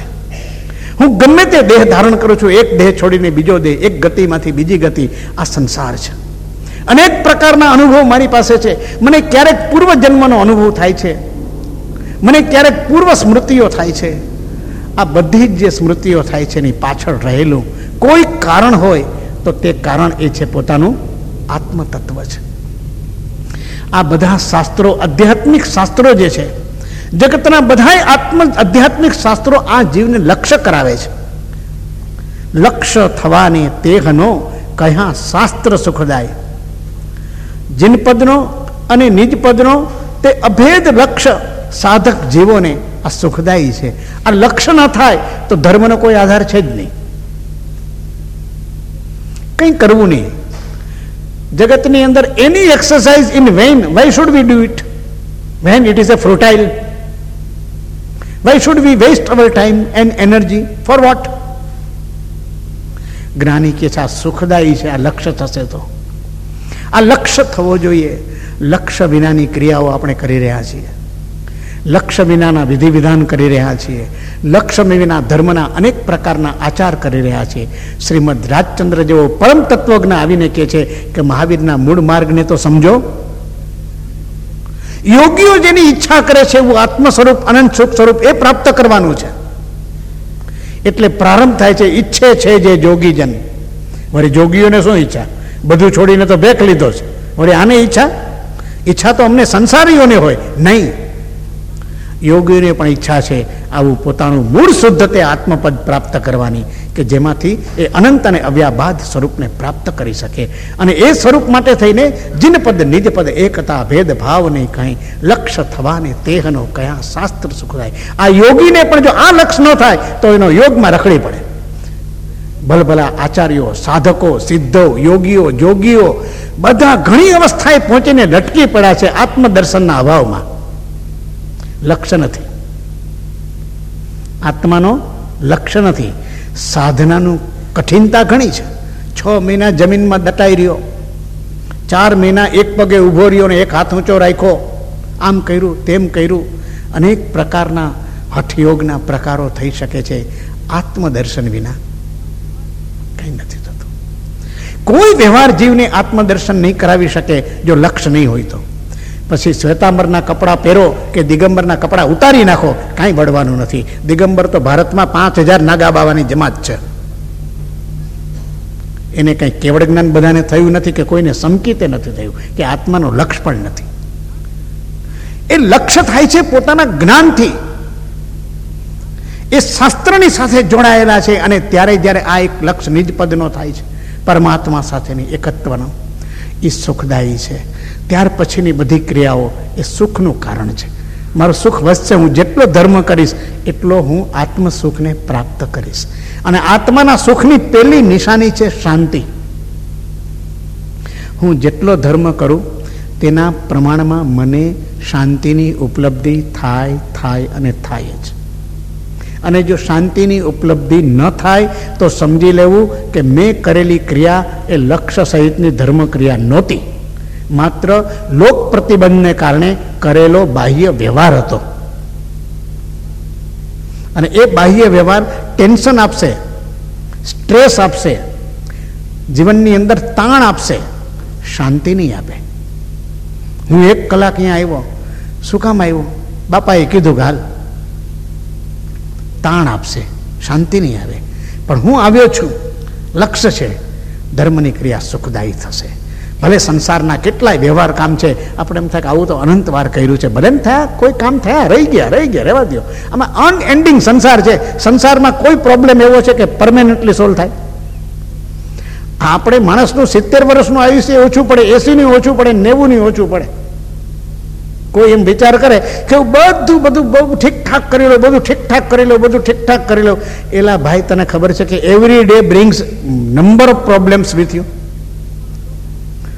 હું ગમે તે દેહ ધારણ કરું છું, એક દેહ છોડીને બીજો દેહ, એક ગતિમાંથી બીજી ગતિ આ સંસાર છે. અનેક પ્રકારના અનુભવ મારી પાસે છે. મને ક્યારેક પૂર્વ જન્મનો અનુભવ થાય છે. મને ક્યારેક પૂર્વ સ્મૃતિઓ થાય છે. આ બધી જ જે સ્મૃતિઓ થાય છે એની પાછળ રહેલું કોઈ કારણ હોય તો તે કારણ એ છે પોતાનું આત્મતત્વ છે. આ બધા શાસ્ત્રો, આધ્યાત્મિક શાસ્ત્રો જે છે, જગતના બધાય આત્મ, આધ્યાત્મિક શાસ્ત્રો આ જીવને લક્ષ્ય કરાવે છે. લક્ષ્ય થવાને તેહનો કયા શાસ્ત્ર સુખદાય? જીનપદનો અને નિજપદનો તે અભેદ લક્ષ્ય સાધક જીવોને આ સુખદાયી છે. આ લક્ષ્ય ન થાય તો ધર્મનો કોઈ આધાર છે જ નહીં. કંઈ કરવું નહીં. જગતની અંદર એની exercise in when why should we do it when it is a futile why should we waste our time and energy for what જ્ઞાની કે છે, આ સુખદાયી છે, આ લક્ષ્ય થશે તો. આ લક્ષ્ય થવો જોઈએ. લક્ષ્ય વિનાની ક્રિયાઓ આપણે કરી રહ્યા છીએ. લક્ષ્ય વિનાના વિધિ વિધાન કરી રહ્યા છીએ. લક્ષ્ય વિના ધર્મના અનેક પ્રકારના આચાર કરી રહ્યા છીએ. શ્રીમદ રાજચંદ્ર જેવો પરમ તત્વજ્ઞ આવીને કહે છે કે મહાવીરના મૂળ માર્ગને તો સમજો. યોગીઓ જેની ઈચ્છા કરે છે એવું આત્મ સ્વરૂપ અનંત સુખ સ્વરૂપ એ પ્રાપ્ત કરવાનું છે. એટલે પ્રારંભ થાય છે, ઈચ્છે છે જે જોગીજન. વળી જોગીઓને શું ઈચ્છા? બધું છોડીને તો બેક લીધો છે. વળી આને ઈચ્છા? ઈચ્છા તો અમને સંસારીઓને હોય, નહીં. યોગીઓને પણ ઈચ્છા છે આવું પોતાનું મૂળ શુદ્ધ તે આત્મપદ પ્રાપ્ત કરવાની, કે જેમાંથી એ અનંત અને અવ્યાબાદ સ્વરૂપને પ્રાપ્ત કરી શકે. અને એ સ્વરૂપ માટે થઈને જીનપદ નિજપદ એકતા ભેદભાવ નહીં કંઈ લક્ષ્ય થવાને તેહનો કયા શાસ્ત્ર સુખ થાય આ યોગીને પણ જો આ લક્ષ ન થાય, તો એનો યોગમાં રખડી પડે. ભલભલા આચાર્યો, સાધકો, સિદ્ધો, યોગીઓ, જોગીઓ બધા ઘણી અવસ્થાએ પહોંચીને લટકી પડ્યા છે આત્મદર્શનના અભાવમાં. લક્ષ્ય નથી. આત્માનો લક્ષ્ય નથી. સાધનાનું કઠિનતા ઘણી છે. છ મહિના જમીનમાં દટાઈ રહ્યો. ચાર મહિના એક પગે ઊભો રહ્યો ને એક હાથ ઊંચો રાખ્યો. આમ કર્યું, તેમ કર્યું. અનેક પ્રકારના હઠયોગના પ્રકારો થઈ શકે છે આત્મદર્શન વિના. કંઈ નથી થતું. કોઈ વ્યવહાર જીવને આત્મદર્શન નહીં કરાવી શકે જો લક્ષ્ય નહીં હોય તો. પછી શ્વેતાંબરના કપડાં પહેરો કે દિગંબરના કપડાં ઉતારી નાખો, કાંઈ વળવાનું નથી. દિગંબર તો ભારતમાં પાંચ હજાર નાગા બાવાની જમાત છે. એને કંઈ કેવળ જ્ઞાન બધાને થયું નથી કે કોઈને સમકીતે નથી થયું, કે આત્માનો લક્ષ પણ નથી. એ લક્ષ્ય થાય છે પોતાના જ્ઞાનથી. એ શાસ્ત્રની સાથે જોડાયેલા છે અને ત્યારે જ્યારે આ એક લક્ષ્ય નિજ પદનો થાય છે, પરમાત્મા સાથેની એકત્વનો, એ સુખદાયી છે. ત્યાર પછીની બધી ક્રિયાઓ એ સુખનું કારણ છે. મારું સુખ વધશે હું જેટલો ધર્મ કરીશ, એટલો હું આત્મ સુખને પ્રાપ્ત કરીશ. અને આત્માના સુખની પહેલી નિશાની છે શાંતિ. હું જેટલો ધર્મ કરું, તેના પ્રમાણમાં મને શાંતિની ઉપલબ્ધિ થાય થાય અને થાય જ. અને જો શાંતિની ઉપલબ્ધિ ન થાય, તો સમજી લેવું કે મેં કરેલી ક્રિયા એ લક્ષ્ય સહિતની ધર્મ ક્રિયા નહોતી. માત્ર લોક પ્રતિબંધને કારણે કરેલો બાહ્ય વ્યવહાર હતો. અને એ બાહ્ય વ્યવહાર ટેન્શન આપશે, સ્ટ્રેસ આપશે, જીવનની અંદર તાણ આપશે, શાંતિ નહીં આપે. હું એક કલાક અહીંયા આવ્યો, શું કામ આવ્યો? બાપાએ કીધું ગાલ તાણ આપશે, શાંતિ નહીં આવે. પણ હું આવ્યો છું, લક્ષ્ય છે, ધર્મની ક્રિયા સુખદાયી થશે. ભલે સંસારના કેટલાય વ્યવહાર કામ છે, આપણે એમ થાય કે આવું તો અનંત વાર કર્યું છે, ભલે એમ થયા, કોઈ કામ થયા, રહી ગયા રહી ગયા, રહેવા દો આમાં અનએન્ડિંગ સંસાર છે. સંસારમાં કોઈ પ્રોબ્લેમ એવો છે કે પરમેનન્ટલી સોલ્વ થાય. આપણે માણસનું સિત્તેર વર્ષનું આયુષ્ય ઓછું પડે, એસીનું ઓછું પડે, નેવુંની ઓછું પડે. કોઈ એમ વિચાર કરે કે બધું બધું બહુ ઠીકઠાક કરી લો બધું ઠીકઠાક કરી લો બધું ઠીકઠાક કરી લો એલા ભાઈ, તને ખબર છે કે every day brings number of problems with you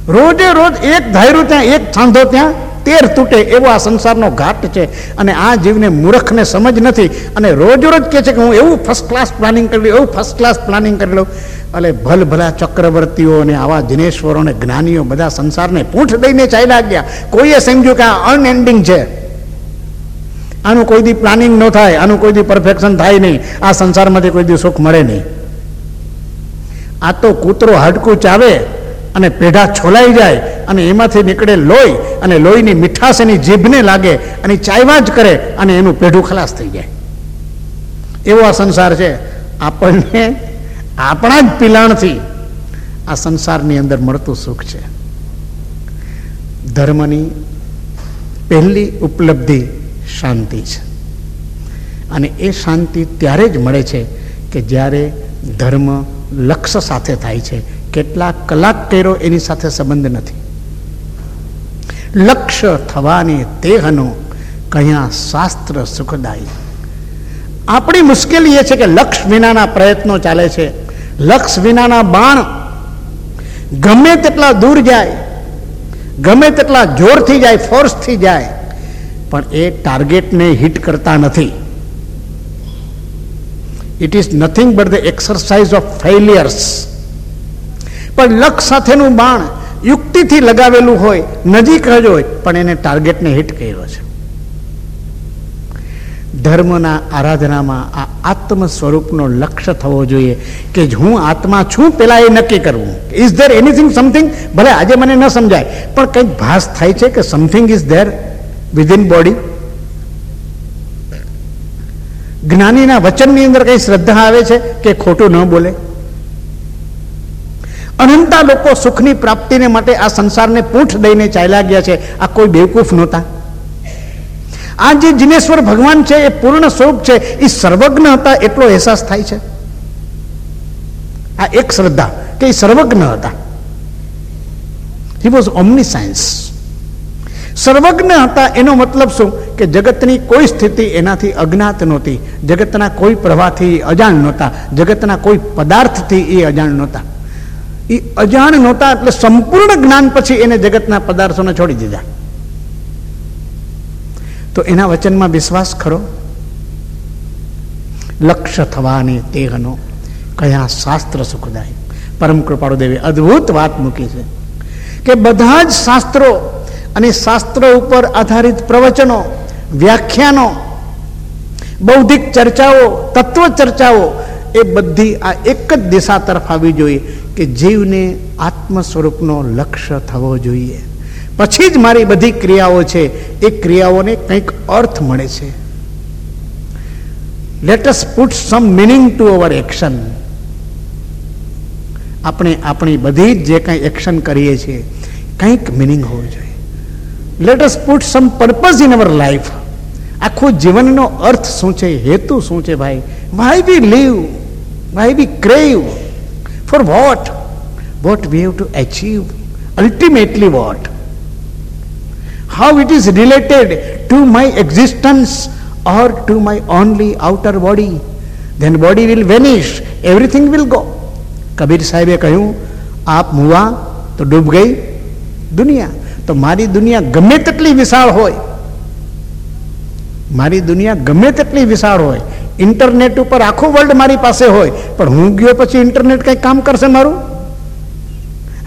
રોજે રોજ એક ધાયરું ત્યાં, એક છાંધો ત્યાં તેર તૂટે એવો આ સંસારનો ઘાટ છે અને આ જીવને મૂર્ખને સમજ નથી. અને રોજ રોજ કહે છે કે હું એવું ફર્સ્ટ ક્લાસ પ્લાનિંગ કરી લઉં, એવું ફર્સ્ટ ક્લાસ પ્લાનિંગ કરી લઉં. એટલે ભલ ભલા ચક્રવર્તીઓ અને આવા દિનેશ્વરો અને જ્ઞાનીઓ બધા સંસારને પૂંઠ દઈને ચાલ્યા ગયા. કોઈએ સમજ્યું કે આ અનએન્ડિંગ છે? આનું કોઈ દી પ્લાનિંગ ન થાય, આનું કોઈ દી પરફેક્શન થાય નહીં. આ સંસારમાંથી કોઈ દી સુખ મળે નહીં. આ તો કૂતરો હાડકું ચાવે અને પેઢા છોલાઈ જાય અને એમાંથી નીકળે લોહી અને લોહીની મીઠાશ એની જીભને લાગે અને ચાયવા જ કરે અને એનું પેઢું ખલાસ થઈ જાય. એવો આ સંસાર છે. આપણને આપણા જ પિલાણથી આ સંસારની અંદર મળતું સુખ છે. ધર્મની પહેલી ઉપલબ્ધિ શાંતિ છે. અને એ શાંતિ ત્યારે જ મળે છે કે જ્યારે ધર્મ લક્ષ્ય સાથે થાય છે. કેટલા કલાક કર્યો એની સાથે સંબંધ નથી. લક્ષ્ય થવાની તેહનો કયા શાસ્ત્ર સુખદાયી. આપણી મુશ્કેલી એ છે કે લક્ષ વિનાના પ્રયત્નો ચાલે છે. લક્ષ વિનાના બાણ ગમે તેટલા દૂર જાય, ગમે તેટલા જોરથી જાય, ફોર્સથી જાય, પણ એ ટાર્ગેટને હિટ કરતા નથી. It is nothing but the exercise of failures પણ લક્ષ સાથેનું બાણ યુક્તિથી લગાવેલું હોય, નજીક જ હોય, પણ એને ટાર્ગેટને હિટ કર્યો છે. ધર્મના આરાધનામાં આ આત્મ સ્વરૂપનો લક્ષ્ય થવો જોઈએ કે હું આત્મા છું, પેલા એ નક્કી કરવું. ઇઝ ધેર એનીથિંગ સમથિંગ ભલે આજે મને ન સમજાય, પણ કંઈક ભાસ થાય છે કે something is there within body જ્ઞાનીના વચનની અંદર કંઈ શ્રદ્ધા આવે છે કે ખોટું ન બોલે? અનંતા લોકો સુખની પ્રાપ્તિને માટે આ સંસારને પૂંઠ દઈને ચાલ્યા ગયા છે. આ કોઈ બેવકૂફ નહોતા. આ જે જિનેશ્વર ભગવાન છે, એ પૂર્ણ સ્વરૂપ છે, એ સર્વજ્ઞ હતા, એટલો અહેસાસ થાય છે. આ એક શ્રદ્ધા કે એ સર્વજ્ઞ હતા. હી વોઝ ઓમની સાયન્સ સર્વજ્ઞ હતા, એનો મતલબ શું? કે જગતની કોઈ સ્થિતિ એનાથી અજ્ઞાત નહોતી. જગતના કોઈ પ્રવાહથી અજાણ નહોતા. જગતના કોઈ પદાર્થથી એ અજાણ નહોતા. એ અજાણ નહોતા, એટલે સંપૂર્ણ જ્ઞાન પછી એને જગતના પદાર્થોને છોડી દીધા. તો એના વચનમાં વિશ્વાસ ખરો? લક્ષ્ય થવાની તેહનો કયા શાસ્ત્ર સુખદાય પરમ કૃપાળુ દેવે અદ્ભુત વાત મૂકી છે કે બધા જ શાસ્ત્રો અને શાસ્ત્રો ઉપર આધારિત પ્રવચનો, વ્યાખ્યાનો, બૌદ્ધિક ચર્ચાઓ, તત્વ ચર્ચાઓ એ બધી આ એક જ દિશા તરફ આવી જોઈએ કે જીવને આત્મ સ્વરૂપનો લક્ષ્ય થવો જોઈએ. પછી જ મારી બધી ક્રિયાઓ છે, એ ક્રિયાઓને કંઈક અર્થ મળે છે. Let us put some meaning to our action આપણે આપણી બધી જ જે કંઈ એક્શન કરીએ છીએ, કંઈક મિનિંગ હોવું જોઈએ. Let us put some purpose in our life આખું જીવનનો અર્થ શું છે, હેતુ શું છે ભાઈ? Why we live why we crave? For what? What we have to achieve? Ultimately, what? how it is related to my existence or to my only outer body then body will vanish everything will go Kabir સાહેબે કહ્યું આપ મુવા તો ડૂબ ગઈ દુનિયા તો મારી દુનિયા ગમે તેટલી વિશાળ હોય મારી દુનિયા ગમે તેટલી વિશાળ હોય ઇન્ટરનેટ ઉપર આખું વર્લ્ડ મારી પાસે હોય, પણ હું ગયો પછી ઇન્ટરનેટ કંઈ કામ કરશે મારું?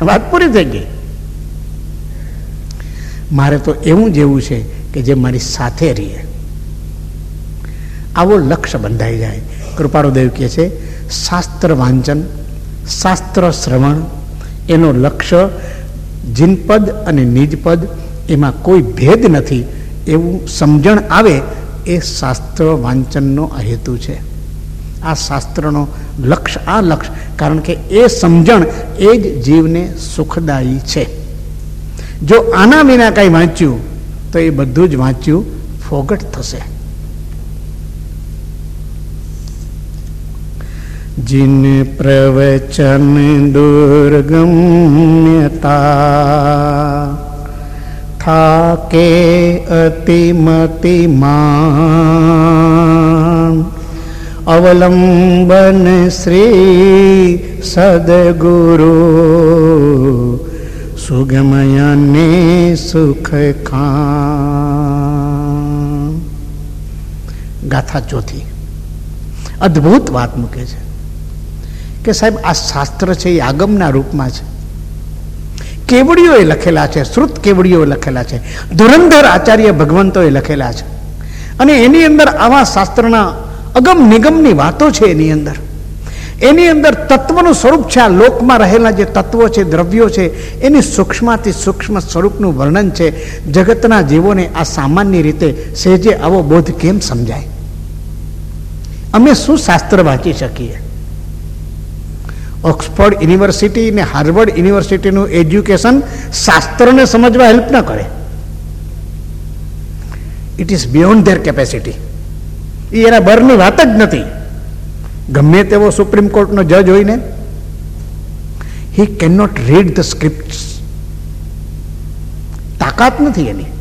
વાત પૂરી થઈ ગઈ. મારે તો એવું જેવું છે કે જે મારી સાથે રહીએ. આવો લક્ષ્ય બંધાઈ જાય. કૃપાળુદેવ કહે છે, શાસ્ત્ર વાંચન, શાસ્ત્ર શ્રવણ, એનો લક્ષ્ય જીનપદ અને નિજપદ, એમાં કોઈ ભેદ નથી. એવું સમજણ આવે એ શાસ્ત્ર વાંચનનો હેતુ છે આ શાસ્ત્રનો લક્ષ્ય આ લક્ષ્ય કારણ કે એ સમજણ એ જ જીવને સુખદાયી છે જો આના વિના કંઈ વાંચ્યું તો એ બધું જ વાંચ્યું ફોગટ થશે जिन प्रवचन दुर्गम्यता થાકે અતિમતિમાં અવલંબન શ્રી સદગુરુ. સુગમયને સુખ ગાથા ચોથી. અદ્ભુત વાત મૂકે છે કે સાહેબ, આ શાસ્ત્ર છે એ આગમના રૂપમાં છે. કેવડીઓએ લખેલા છે, શ્રુત કેવડીઓએ લખેલા છે. ધુરંધર આચાર્ય ભગવંતોએ લખેલા છે. અને એની અંદર આવા શાસ્ત્રના અગમ નિગમની વાતો છે એની અંદર. એની અંદર તત્વનું સ્વરૂપ છે, આ લોકમાં રહેલા જે તત્વો છે, દ્રવ્યો છે, એની સૂક્ષ્મથી સૂક્ષ્મ સ્વરૂપનું વર્ણન છે. જગતના જીવોને આ સામાન્ય રીતે સહેજે આવો બોધ કેમ સમજાય? અમે શું શાસ્ત્ર વાંચી શકીએ? ઓક્સફોર્ડ યુનિવર્સિટી ને હાર્વર્ડ યુનિવર્સિટીનું એજ્યુકેશન શાસ્ત્રને સમજવા હેલ્પ ન કરે. It is beyond their capacity એ એના બરની વાત જ નથી. ગમે તેવો સુપ્રીમ કોર્ટનો જજ હોય ને he can not read the script તાકાત નથી એની.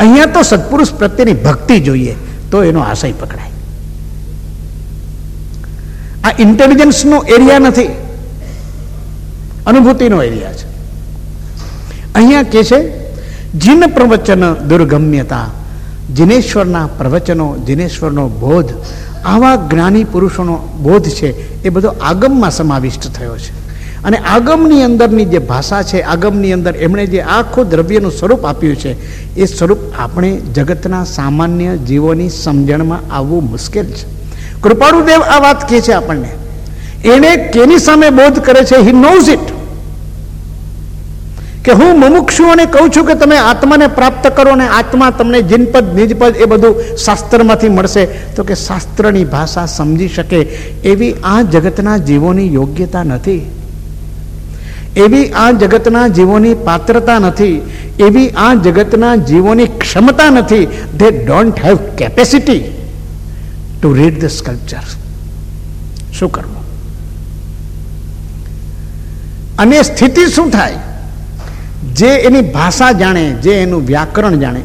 અહીંયા તો સત્પુરુષ પ્રત્યેની ભક્તિ જોઈએ, તો એનો આશય પકડાય. આ ઇન્ટેલિજન્સનો એરિયા નથી. અનુભૂતિનો એરિયા છે. અહીંયા કે છે, જીન પ્રવચન દુર્ગમ્યતા, જિનેશ્વરના પ્રવચનો, જિનેશ્વરનો બોધ, આવા જ્ઞાની પુરુષોનો બોધ છે, એ બધો આગમમાં સમાવિષ્ટ થયો છે. અને આગમની અંદરની જે ભાષા છે, આગમની અંદર એમણે જે આખું દ્રવ્યનું સ્વરૂપ આપ્યું છે, એ સ્વરૂપ આપણે જગતના સામાન્ય જીવોની સમજણમાં આવવું મુશ્કેલ છે. કૃપાળુદેવ આ વાત કહે છે આપણને. એને કેની સામે બોધ કરે છે? હી નોઝ ઇટ કે હું મુમુક્ષુઓને કહું છું કે તમે આત્માને પ્રાપ્ત કરો ને આત્મા તમને જિનપદ, નિજપદ એ બધું શાસ્ત્રમાંથી મળશે. તો કે શાસ્ત્રની ભાષા સમજી શકે. એવી આ જગતના જીવોની યોગ્યતા નથી. એવી આ જગતના જીવોની પાત્રતા નથી. એવી આ જગતના જીવોની ક્ષમતા નથી. They don't have capacity to read the sculpture. શું કરવું? અને સ્થિતિ શું થાય? જે એની ભાષા જાણે, જે એનું વ્યાકરણ જાણે.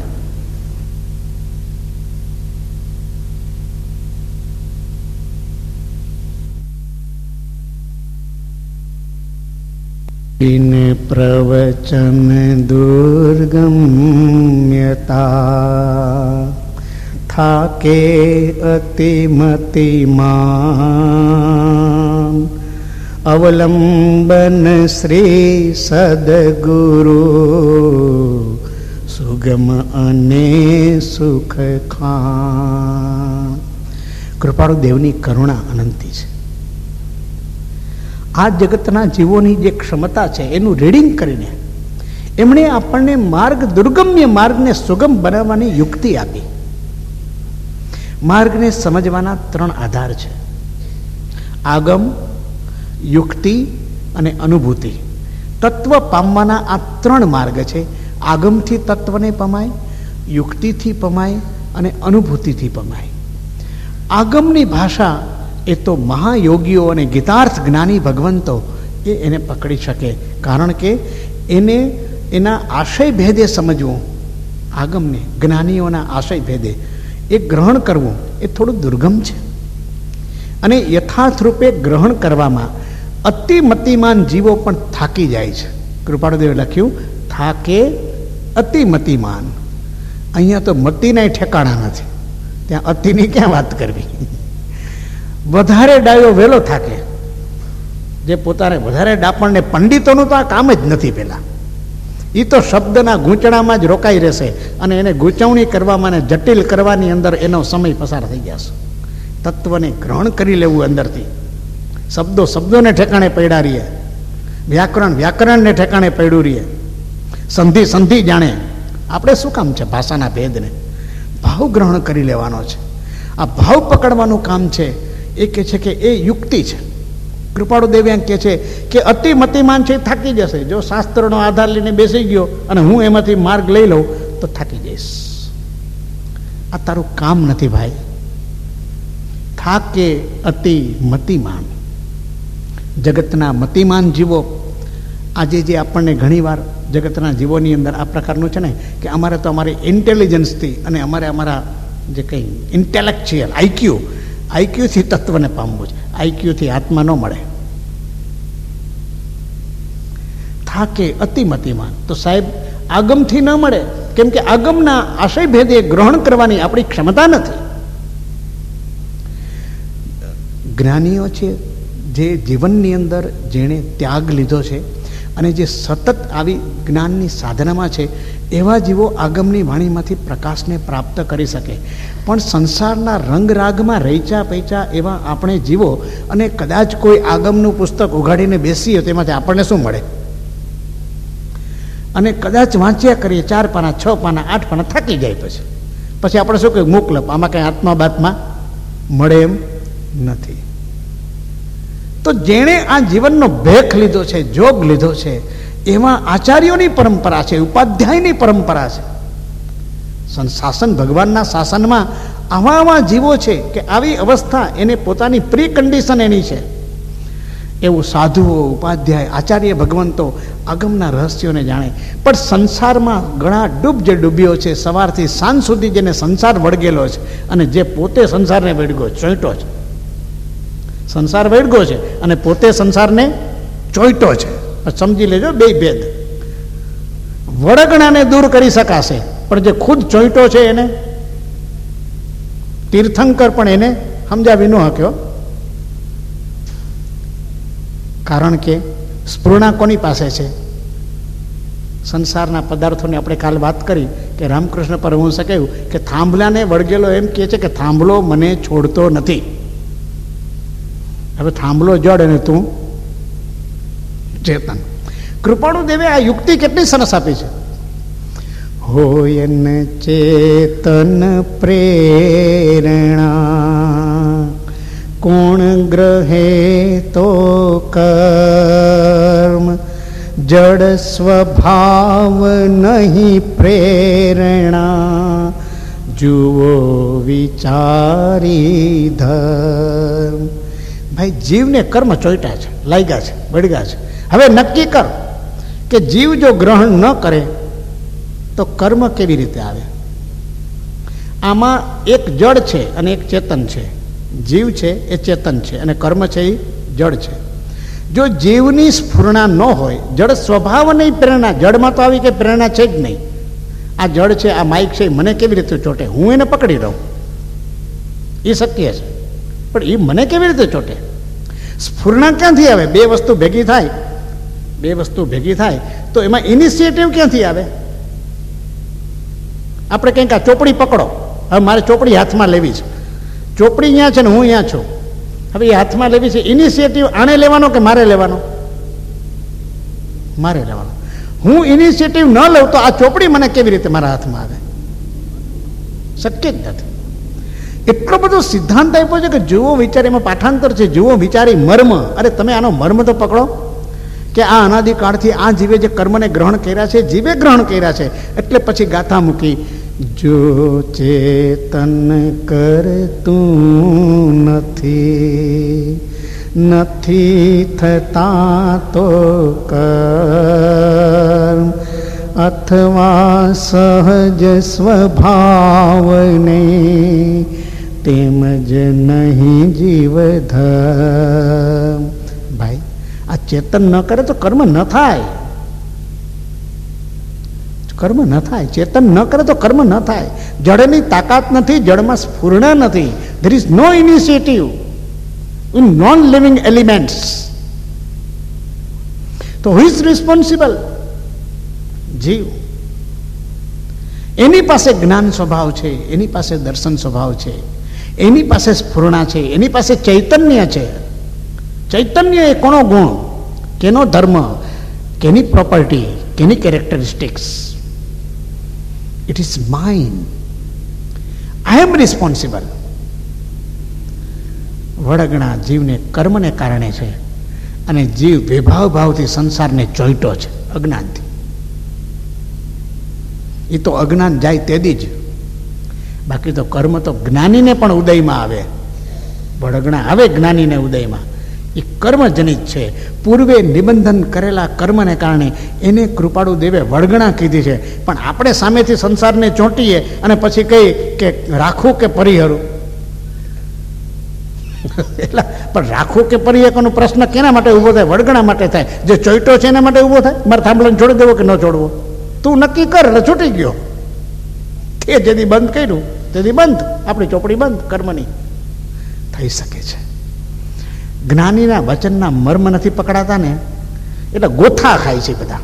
પ્રવચન દુર્ગમ્યતા. થાકે અતિમતિમાં અવલંબન શ્રી સદગુરુ, સુગમ અને સુખ ખાન કૃપાળુ દેવની કરુણા અનંતી છે. આ જગતના જીવોની જે ક્ષમતા છે, એનું રીડિંગ કરીને એમણે આપણને માર્ગ, દુર્ગમ્ય માર્ગને સુગમ બનાવવાની યુક્તિ આપી. માર્ગને સમજવાના ત્રણ આધાર છે. આગમ, યુક્તિ અને અનુભૂતિ. તત્વ પામવાના આ ત્રણ માર્ગ છે. આગમથી તત્વને પમાય, યુક્તિથી પમાય અને અનુભૂતિથી પમાય. આગમની ભાષા એ તો મહાયોગીઓ અને ગીતાર્થ જ્ઞાની ભગવંતો એ એને પકડી શકે. કારણ કે એને એના આશય ભેદે સમજવું, આગમને, જ્ઞાનીઓના આશય ભેદે એ ગ્રહણ કરવું એ થોડું દુર્ગમ છે. અને યથાર્થ રૂપે ગ્રહણ કરવામાં અતિમતિમાન જીવો પણ થાકી જાય છે. કૃપાળુદેવે લખ્યું, થાકે અતિમતિમાન. અહીંયા તો મતિના ઠેકાણા નથી. ત્યાં અતિની ક્યાં વાત કરવી? વધારે ડાયો વહેલો થાકે. જે પોતાને વધારે ડાપણને પંડિતોનું તો આ કામ જ નથી પેલા. એ તો શબ્દના ગૂંચણામાં જ રોકાઈ રહેશે. અને એને ગૂંચવણી કરવામાં અને જટિલ કરવાની અંદર એનો સમય પસાર થઈ જશે. તત્વને ગ્રહણ કરી લેવું અંદરથી. શબ્દો શબ્દોને ઠેકાણે પડ્યા રહીએ. વ્યાકરણ વ્યાકરણને ઠેકાણે પડ્યું રહીએ. સંધિ સંધિ જાણે. આપણે શું કામ છે ભાષાના ભેદને? ભાવ ગ્રહણ કરી લેવાનો છે. આ ભાવ પકડવાનું કામ છે. એ કહે છે કે એ યુક્તિ છે. કૃપાળુ દેવ્યાંગ કહે છે કે અતિ મતિમાન છે થાકી જશે. જો શાસ્ત્રનો આધાર લઈને બેસી ગયો અને હું એમાંથી માર્ગ લઈ લઉં, તો થાકી જઈશ. આ તારું કામ નથી ભાઈ. થાકે અતિ મતિમાન. જગતના મતિમાન જીવો, આજે જે આપણને ઘણીવાર જગતના જીવોની અંદર આ પ્રકારનું છે ને, કે અમારે તો અમારી ઇન્ટેલિજન્સથી અને અમારે અમારા જે કંઈ ઇન્ટેલેક્ચ્યુઅલ આઈક્યુ આઈક્યુથી તત્વને પામવું છે. આઈક્યુથી આત્મા ન મળે. થાકે અતિમતિમાન. તો સાહેબ, આગમથી ન મળે? કેમ કે આગમના આશય ભેદે ગ્રહણ કરવાની આપણી ક્ષમતા નથી. જ્ઞાનીઓ છે, જે જીવનની અંદર જેણે ત્યાગ લીધો છે અને જે સતત આવી જ્ઞાનની સાધનામાં છે, એવા જીવો આગમની વાણીમાંથી પ્રકાશને પ્રાપ્ત કરી શકે. પણ સંસારના રંગરાગમાં રહીચા પૈચા એવા આપણે જીવો અને કદાચ કોઈ આગમનું પુસ્તક ઉઘાડીને બેસીએ તેમાંથી આપણને શું મળે? અને કદાચ વાંચ્યા કરીએ, ચાર પાના, છ પાના, આઠ પાના, થાકી જાય પછી. પછી આપણે શું કહ્યું? મોકલપ આમાં કંઈ આત્મા બાતમાં મળે એમ નથી. તો જેણે આ જીવનનો ભેખ લીધો છે, જોગ લીધો છે એમાં આચાર્યોની પરંપરા છે, ઉપાધ્યાયની પરંપરા છે. શાસન, ભગવાનના શાસનમાં આવા આવા જીવો છે કે આવી અવસ્થા એને પોતાની પ્રી કન્ડિશન એની છે. એવું સાધુઓ, ઉપાધ્યાય, આચાર્ય ભગવંતો આગમના રહસ્યોને જાણે. પણ સંસારમાં ઘણા ડૂબ જે ડૂબ્યો છે, સવારથી સાંજ સુધી જેને સંસાર વળગેલો છે અને જે પોતે સંસારને વળગ્યો ચોંટો છે. સંસાર વેડગો છે અને પોતે સંસારને ચોઈટો છે. સમજી લેજો, બે ભેદ. વડગણાને દૂર કરી શકાશે. પણ જે ખુદ ચોઈટો છે એને, તીર્થંકર પણ એને સમજાવી ન હક્યો. કારણ કે સ્પૃણા કોની પાસે છે? સંસારના પદાર્થોની આપણે કાલ વાત કરી કે રામકૃષ્ણ પરમહંસે કહ્યું કે થાંભલાને વળગેલો એમ કહે છે કે થાંભલો મને છોડતો નથી. હવે થાંભલો જડ અને તું ચેતન. કૃપાણુદેવે આ યુક્તિ કેટલી સરસ આપી છે. હોયન ચેતન પ્રેરણા કોણ ગ્રહે તો કર્મ જડ સ્વભાવ નહીં પ્રેરણા જુઓ વિચારી ધર્મ ભાઈ જીવને કર્મ ચોઈટા છે, લાગ્યા છે બળગ્યા છે. હવે નક્કી કર કે જીવ જો ગ્રહણ ન કરે તો કર્મ કેવી રીતે આવે? આમાં એક જડ છે અને એક ચેતન છે. જીવ છે એ ચેતન છે અને કર્મ છે એ જડ છે. જો જીવની સ્ફૂર્ણા ન હોય જડ સ્વભાવની પ્રેરણા જડમાં તો આવી કે પ્રેરણા છે જ નહીં. આ જડ છે, આ માઇક છે મને કેવી રીતે ચોટે? હું એને પકડી રહું. એ શક્ય છે. પણ એ મને કેવી રીતે ચોટે? સ્ફૂર્ણા ક્યાંથી આવે? બે વસ્તુ ભેગી થાય. બે વસ્તુ ભેગી થાય. તો એમાં ઇનિશિયેટિવ ક્યાંથી આવે? આપણે કંઈક આ ચોપડી પકડો. હવે મારે ચોપડી હાથમાં લેવી છે. ચોપડી અહીંયા છે ને હું અહીંયા છું. હવે એ હાથમાં લેવી છે. ઇનિશિયેટિવ આણે લેવાનો કે મારે લેવાનો? મારે લેવાનો. હું ઇનિશિયેટિવ ન લઉં તો આ ચોપડી મને કેવી રીતે મારા હાથમાં આવે? શક્ય જ નથી. એટલો બધો સિદ્ધાંત આપ્યો છે કે જુઓ વિચાર એમાં પાઠાંતર છે, જુઓ વિચારી મર્મ. અરે તમે આનો મર્મ તો પકડો કે આ અનાદિકાળથી આ જીવે જે કર્મને ગ્રહણ કર્યા છે, જીવે ગ્રહણ કર્યા છે. એટલે પછી ગાથા મૂકી જો ચેતન કરતું નથી નથી થતા તો કર્મ અથવા સહજ સ્વભાવને તેમજ નહીં જીવધ ભાઈ, આ ચેતન ન કરે તો કર્મ ન થાય. કર્મ ન થાય, ચેતન ન કરે તો કર્મ ન થાય. જડની તાકાત નથી જડમાં સ્ફૂર્ણ નથી. There is no initiative in non living elements તો હુ ઇઝ રિસ્પોન્સિબલ જીવ. એની પાસે જ્ઞાન સ્વભાવ છે, એની પાસે દર્શન સ્વભાવ છે, એની પાસે સ્ફૂર્ણા છે, એની પાસે ચૈતન્ય છે. ચૈતન્ય એ કોનો ગુણ? કેનો ધર્મ? કેની પ્રોપર્ટી કેની characteristics it is mine I am responsible વડગણા જીવને કર્મને કારણે છે અને જીવ વિભાવ ભાવથી સંસારને ચોઈટો છે. અજ્ઞાનથી. એ તો અજ્ઞાન જાય તેદી જ. બાકી તો કર્મ તો જ્ઞાનીને પણ ઉદયમાં આવે. વડગણા આવે જ્ઞાનીને ઉદયમાં. એ કર્મજનિત છે. પૂર્વે નિબંધન કરેલા કર્મને કારણે એને કૃપાળુ દેવે વળગણા કીધી છે. પણ આપણે સામેથી સંસારને ચોંટીએ અને પછી કહી કે રાખું કે પરિહરું. એટલે પણ રાખવું કે પરિહરનો પ્રશ્ન કેના માટે ઊભો થાય? વળગણા માટે થાય. જે ચોઈટો છે એના માટે ઊભો થાય? મારે થાંભલાને છોડી દેવો કે ન છોડવો? તું નક્કી કર એટલે છૂટી ગયો. તે જેથી બંધ કર્યું તેથી બંધ. આપણી ચોપડી બંધ, કર્મની. થઈ શકે છે. જ્ઞાનીના વચનના મર્મ નથી પકડાતા ને, એટલે ગોથા ખાય છે બધા.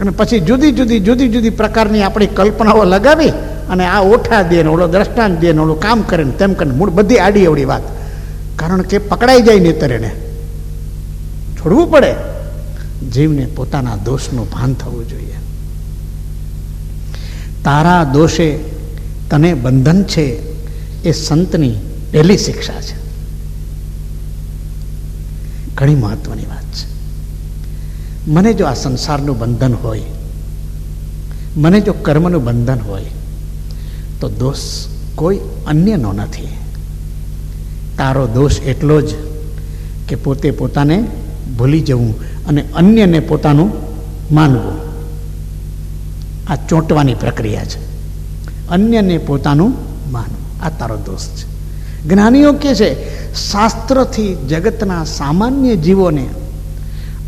અને પછી જુદી જુદી જુદી જુદી પ્રકારની આપણી કલ્પનાઓ લગાવી અને આ ઓઠા દે ને ઓલો દ્રષ્ટાંત દે ને ઓલું કામ કરે ને તેમ કરીને મૂળ બધી આડી અવડી વાત. કારણ કે પકડાઈ જાય નેતર એને. છોડવું પડે. જીવને પોતાના દોષનું ભાન થવું જોઈએ. તારા દોષે તને બંધન છે એ સંતની પહેલી શિક્ષા છે. ઘણી મહત્વની વાત છે. મને જો આ સંસારનું બંધન હોય, મને જો કર્મનું બંધન હોય, તો દોષ કોઈ અન્યનો નથી. તારો દોષ એટલો જ કે પોતે પોતાને ભૂલી જવું અને અન્યને પોતાનું માનવું. આ ચોંટવાની પ્રક્રિયા છે. અન્યને પોતાનું માનવું. આ તારો દોષ છે. જ્ઞાનીઓ કે છે, શાસ્ત્રથી જગતના સામાન્ય જીવોને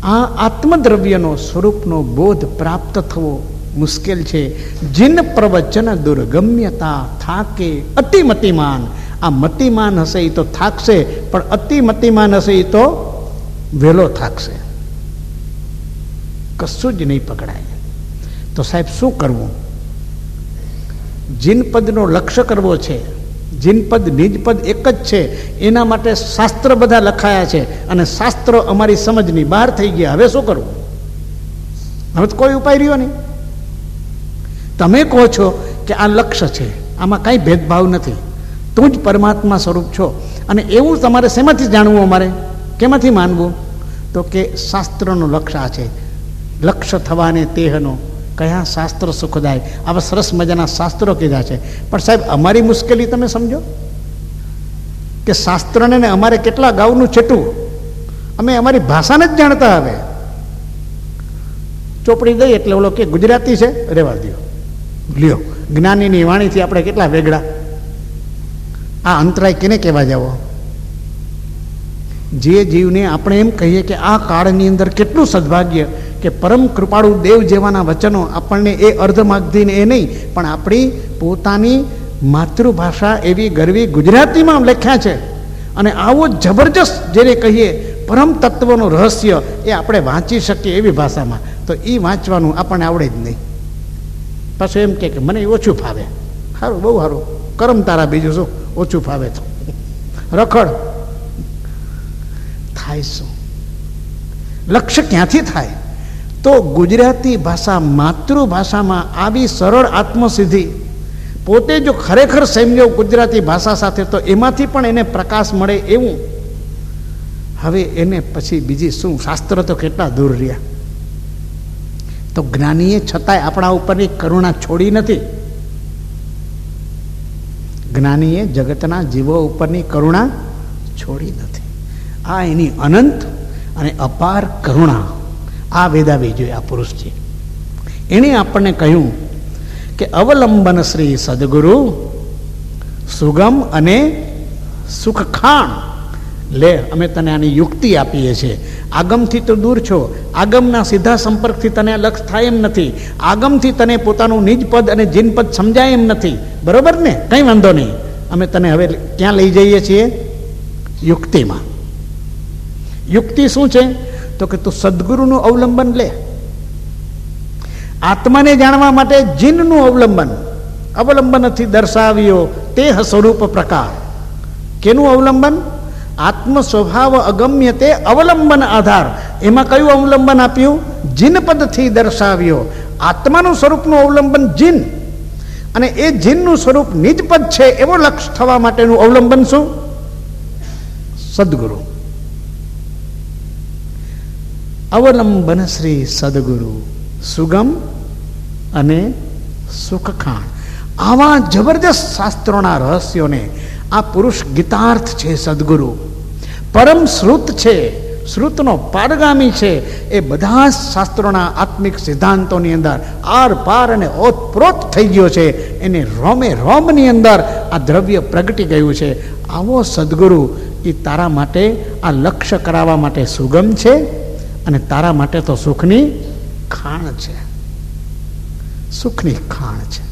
આ આત્મદ્રવ્યનો સ્વરૂપનો બોધ પ્રાપ્ત થવો મુશ્કેલ છે. જીન પ્રવચન દુર્ગમ્યતા થાકે, અતિમતિમાન. આ મતિમાન હશે એ તો થાકશે, પણ અતિમતિમાન હશે એ તો વહેલો થાકશે. કશું જ નહીં પકડાય. તો સાહેબ શું કરવું? જીનપદનો લક્ષ્ય કરવો છે. જીનપદ, નિજપદ એક જ છે. એના માટે શાસ્ત્ર બધા લખાયા છે. અને શાસ્ત્ર અમારી સમજની બહાર થઈ ગયા. હવે શું કરવું? હવે તો કોઈ ઉપાય રહ્યો નહીં. તમે કહો છો કે આ લક્ષ્ય છે. આમાં કાંઈ ભેદભાવ નથી. તું જ પરમાત્મા સ્વરૂપ છો. અને એવું તમારે શેમાંથી જાણવું અમારે? કેમાંથી માનવું? તો કે શાસ્ત્રનો લક્ષ્ય આ છે. લક્ષ્ય થવાને તેહનો કયા શાસ્ત્ર સુખદાય આવા સરસ મજાના શાસ્ત્રો કીધા છે. પણ સાહેબ, અમારી મુશ્કેલી તમે સમજો? કે શાસ્ત્રને ને અમારે કેટલા ગાઉનું છેટું? અમે અમારી ભાષાને જ જાણતા હવે. ચોપડી દઈ એટલે ઓલો કે ગુજરાતી છે? રેવા દો લ્યો, જ્ઞાનીની વાણીથી આપણે કેટલા વેગળા. આ અંતરાય કેને કહેવા જાવો જે જીવને આપણે એમ કહીએ કે આ કાળની અંદર કેટલું સદભાગ્ય કે પરમ કૃપાળુ દેવ જેવાના વચનો આપણને એ અર્ધમાગધીને એ નહીં, પણ આપણી પોતાની માતૃભાષા એવી ગરવી ગુજરાતીમાં લખ્યા છે. અને આવો જબરજસ્ત જેને કહીએ પરમ તત્વનું રહસ્ય એ આપણે વાંચી શકીએ એવી ભાષામાં. તો એ વાંચવાનું આપણને આવડે જ નહીં. પાછું એમ કે મને ઓછું ફાવે. સારું બહુ સારું કરમ તારા બીજું શું? ઓછું ફાવે તો. રખડ. થાય શું? લક્ષ્ય ક્યાંથી થાય? તો ગુજરાતી ભાષા માતૃભાષામાં આવી સરળ આત્મસિદ્ધિ. પોતે જો ખરેખર સમજો ગુજરાતી ભાષા સાથે, તો એમાંથી પણ એને પ્રકાશ મળે એવું. હવે એને પછી બીજી શું? શાસ્ત્ર તો કેટલા દૂર રહ્યા. તો જ્ઞાનીએ છતાંય આપણા ઉપરની કરુણા છોડી નથી. જ્ઞાનીએ જગતના જીવો ઉપરની કરુણા છોડી નથી. આ એની અનંત અને અપાર કરુણા આ વેદાવી જોઈએ આ પુરુષ છે. એણે આપણને કહ્યું કે અવલંબન શ્રી સદગુરુ સુગમ અને સુખખાણ. લે, અમે તને આની યુક્તિ આપીએ છીએ. આગમથી તો દૂર છો. આગમના સીધા સંપર્કથી તને લક્ષ થાય એમ નથી. આગમથી તને પોતાનું નિજ પદ અને જીનપદ સમજાય એમ નથી. બરોબર ને? કંઈ વાંધો નહીં. અમે તને હવે ક્યાં લઈ જઈએ છીએ? યુક્તિમાં. યુક્તિ શું છે? તો કે તું સદગુરુનું અવલંબન લે. આત્માને જાણવા માટે જીનનું અવલંબન. અવલંબનથી દર્શાવ્યો, તે સ્વરૂપ પ્રકાર. કેનું અવલંબન? આત્મ સ્વભાવ અગમ્ય તે અવલંબન આધાર. એમાં કયું અવલંબન આપ્યું? જીન પદથી દર્શાવ્યો. આત્માનું સ્વરૂપનું અવલંબન જીન. અને એ જીનનું સ્વરૂપ નિજપદ છે, એવો લક્ષ થવા માટેનું અવલંબન શું? સદગુરુ. અવલંબન શ્રી સદગુરુ. સુગમ અને સુખખાણ. આવા જબરદસ્ત શાસ્ત્રોના રહસ્યોને આ પુરુષ ગીતાર્થ છે સદગુરુ. પરમ શ્રુત છે, શ્રુતનો પારગામી છે, એ બધા જ શાસ્ત્રોના આત્મિક સિદ્ધાંતોની અંદર આર પાર અને ઓતપ્રોત થઈ ગયો છે. એને રોમે રોમની અંદર આ દ્રવ્ય પ્રગટી ગયું છે. આવો સદગુરુ એ તારા માટે, આ લક્ષ્ય કરાવવા માટે સુગમ છે? અને તારા માટે તો સુખની ખાણ છે. સુખની ખાણ છે.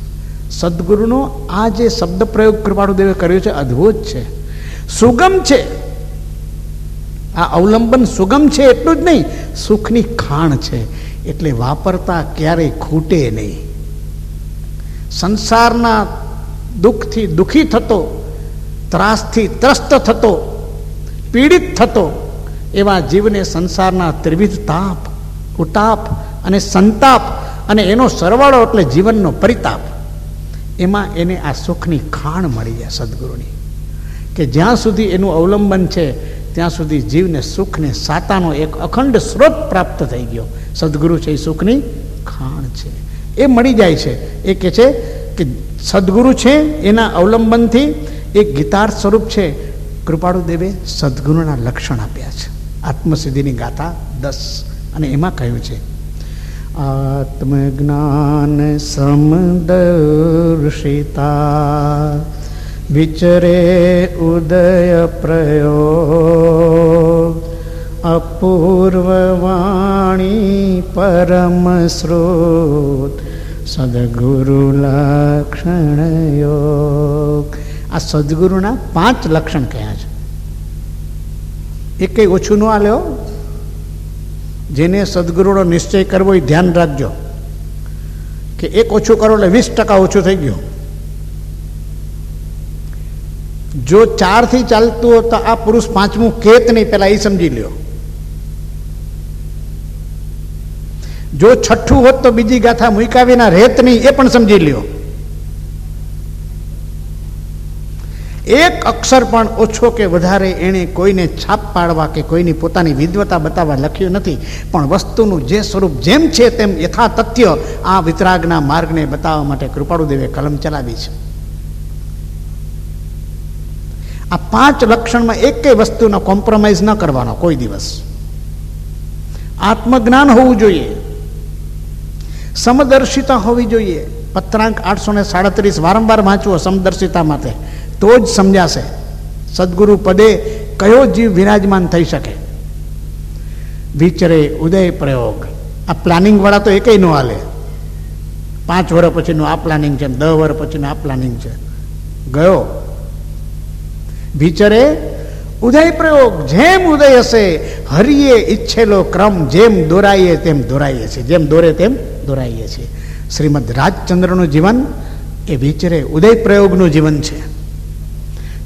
સદગુરુનો આ જે શબ્દ પ્રયોગ કૃપાળુદેવે કર્યો છે, અદ્ભુત છે. સુગમ છે. આ અવલંબન સુગમ છે એટલું જ નહીં, સુખની ખાણ છે. એટલે વાપરતા ક્યારેય ખૂટે નહીં. સંસારના દુઃખથી દુઃખી થતો, ત્રાસથી ત્રસ્ત થતો, પીડિત થતો એવા જીવને સંસારના ત્રિવિધ તાપ, ઉતાપ અને સંતાપ અને એનો સરવાળો એટલે જીવનનો પરિતાપ. એમાં એને આ સુખની ખાણ મળી જાય સદગુરુની. કે જ્યાં સુધી એનું અવલંબન છે, ત્યાં સુધી જીવને સુખને સાતાનો એક અખંડ સ્ત્રોત પ્રાપ્ત થઈ ગયો. સદગુરુ છે એ સુખની ખાણ છે. એ મળી જાય છે. એ કે છે કે સદગુરુ છે એના અવલંબનથી એક ગીતાર્થ સ્વરૂપ છે. કૃપાળુદેવે સદગુરુના લક્ષણ આપ્યા છે. આત્મસિદ્ધિની ગાથા દસ. અને એમાં કહ્યું છે, આત્મજ્ઞાન સમદર્શિતા વિચરે ઉદય પ્રયોગ. અપૂર્વ વાણી પરમ સ્રોત સદગુરુ લક્ષણ યોગ. આ સદગુરુના પાંચ લક્ષણ કયા છે. એ કંઈ ઓછું ન આલ્યો જેને સદગુરુનો નિશ્ચય કરવો એ ધ્યાન રાખજો. કે એક ઓછું કરો એટલે વીસ ટકા ઓછું થઈ ગયું. જો ચારથી ચાલતું હોય તો આ પુરુષ પાંચમું કેત નહીં પહેલાં એ સમજી લ્યો. જો છઠ્ઠું હોત તો બીજી ગાથા મૂકાવીના રહેત નહીં, એ પણ સમજી લ્યો. એક અક્ષર પણ ઓછો કે વધારે એણે કોઈને છાપ પાડવા કે કોઈની પોતાની વિદ્વતા બતાવવા લખ્યું નથી. પણ વસ્તુનું જે સ્વરૂપ જેમ છે તેમ યથાતથ્ય આ વિતરાગના માર્ગને બતાવવા માટે કૃપાળુદેવે કલમ ચલાવી છે. આ પાંચ લક્ષણમાં એકેય વસ્તુનો કોમ્પ્રોમાઇઝ ન કરવાનો કોઈ દિવસ. આત્મજ્ઞાન હોવું જોઈએ. સમદર્શિતા હોવી જોઈએ. પત્રાંક આઠસો ને સાડત્રીસ વારંવાર વાંચવો સમદર્શિતા માટે. તો જ સમજાશે સદગુરુ પદે કયો જીવ વિરાજમાન થઈ શકે? વિચરે ઉદય પ્રયોગ. આ પ્લાનિંગ વાળા તો એકેય ન હાલે. પાંચ વર્ષ પછીનું આ પ્લાનિંગ છે, દસ વર્ષ પછીનું આ પ્લાનિંગ છે. ગયો. વિચરે ઉદય પ્રયોગ, જેમ ઉદય હશે, હરિએ ઈચ્છેલો ક્રમ, જેમ દોરાઈએ તેમ દોરાઈએ છીએ. જેમ દોરે તેમ દોરાઈએ છીએ. શ્રીમદ રાજચંદ્રનું જીવન એ વિચરે ઉદય પ્રયોગનું જીવન છે.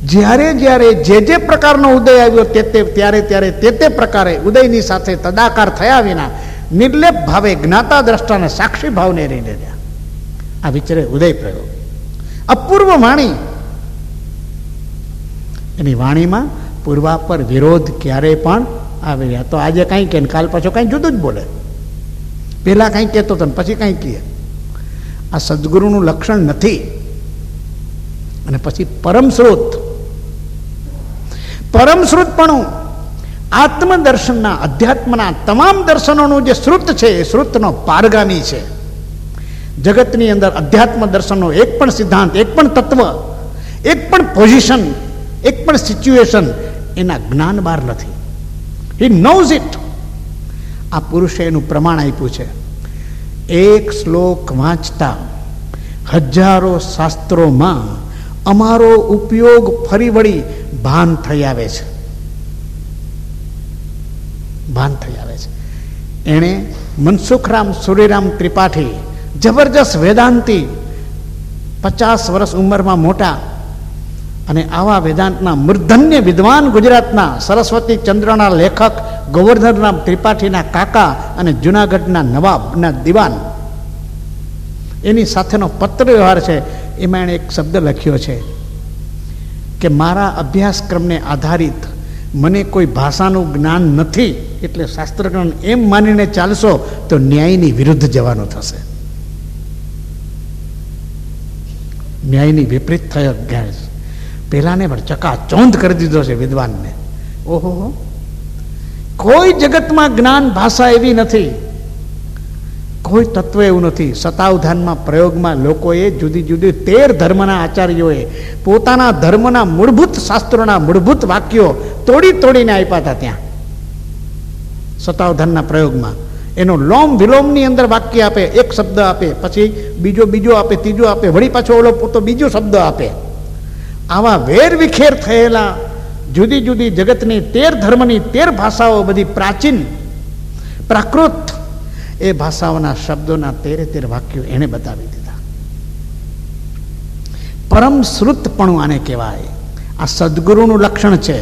જ્યારે જ્યારે જે જે પ્રકારનો ઉદય આવ્યો તે તે ત્યારે ત્યારે તે તે પ્રકારે ઉદયની સાથે તદાકાર થયા વિના નિર્લેપ ભાવે જ્ઞાતા દ્રષ્ટાને સાક્ષી ભાવને રહીને રહ્યા. આ વિચરે ઉદય પ્રયોગ. અપૂર્વ વાણી. એની વાણીમાં પૂર્વા પર વિરોધ ક્યારેય પણ આવી રહ્યા તો આજે કાંઈ કે કાલ પાછો કાંઈ જુદું જ બોલે. પહેલાં કાંઈ કહેતો હતો પછી કાંઈ કહે. આ સદગુરુનું લક્ષણ નથી. અને પછી પરમ સ્રોત પરમ સ્રોતપણું આત્મદર્શનના, અધ્યાત્મના તમામ દર્શનોનું જે શ્રુત છે, એ શ્રુતનો પારગામી છે. જગતની અંદર અધ્યાત્મ દર્શનનો એક પણ સિદ્ધાંત, એક પણ તત્વ, એક પણ પોઝિશન એક પણ સિચ્યુએશન એના જ્ઞાન બહાર નથી. હી નોઝ ઇટ આ પુરુષે એનું પ્રમાણ આપ્યું છે. એક શ્લોક વાંચતા, હજારો શાસ્ત્રોમાં અમારો ઉપયોગ ફરી વળી ભાન થઈ આવે છે. ભાન થઈ આવે છે. એણે મનસુખરામ સુરીરામ ત્રિપાઠી જબરજસ્ત વેદાંતિ પચાસ વર્ષ ઉંમરમાં મોટા અને આવા વેદાંતના મૂર્ધન્ય વિદ્વાન ગુજરાતના સરસ્વતી ચંદ્રના લેખક, ગોવર્ધનરામ ત્રિપાઠીના કાકા અને જુનાગઢના નવાબના દિવાન. એની સાથેનો પત્ર વ્યવહાર છે. એમાં એણે એક શબ્દ લખ્યો છે. કે મારા અભ્યાસક્રમને આધારિત મને કોઈ ભાષાનું જ્ઞાન નથી એટલે શાસ્ત્રજ્ઞાન એમ માનીને ચાલશો તો ન્યાયની વિરુદ્ધ જવાનું થશે. ન્યાયની વિપરીત થયો ગેસ. પહેલાંને પણ ચકાચોંધ કરી દીધો છે વિદ્વાનને. ઓહો કોઈ જગતમાં જ્ઞાન ભાષા એવી નથી. કોઈ તત્વ એવું નથી. સતાવધાનમાં પ્રયોગમાં લોકોએ જુદી જુદી તેર ધર્મના આચાર્યોએ પોતાના ધર્મના મૂળભૂત શાસ્ત્રોના મૂળભૂત વાક્યો તોડી તોડીને આપ્યા હતા ત્યાં. સતાવધાનના પ્રયોગમાં. એનો લોમ વિલોમની અંદર વાક્ય આપે, એક શબ્દ આપે, પછી બીજો બીજો આપે, ત્રીજો આપે, વળી પાછો ઓલો પોતો બીજો શબ્દ આપે. આવા વેર વિખેર થયેલા જુદી જુદી જગતની તેર ધર્મની તેર ભાષાઓ બધી પ્રાચીન, પ્રાકૃત એ ભાષાઓના શબ્દોના તેરે તેર વાક્યો એણે બતાવી દીધા. પરમ શ્રુતપણું આને કહેવાય. આ સદગુરુનું લક્ષણ છે.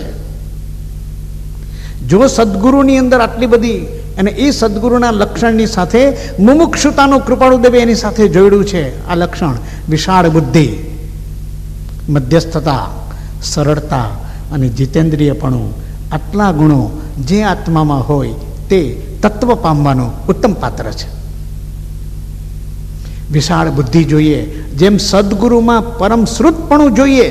જો સદગુરુની અંદર આટલી બધી અને એ સદગુરુના લક્ષણની સાથે મુમુક્ષુતાનું કૃપાળુદેવે એની સાથે જોડ્યું છે, આ લક્ષણ વિશાળ બુદ્ધિ, મધ્યસ્થતા, સરળતા અને જીતેન્દ્રિયપણું આટલા ગુણો જે આત્મામાં હોય તે તત્વ પામવાનું ઉત્તમ પાત્ર છે. વિશાળ બુદ્ધિ જોઈએ, જેમ સદગુરુમાં પરમ શ્રુતપણું જોઈએ,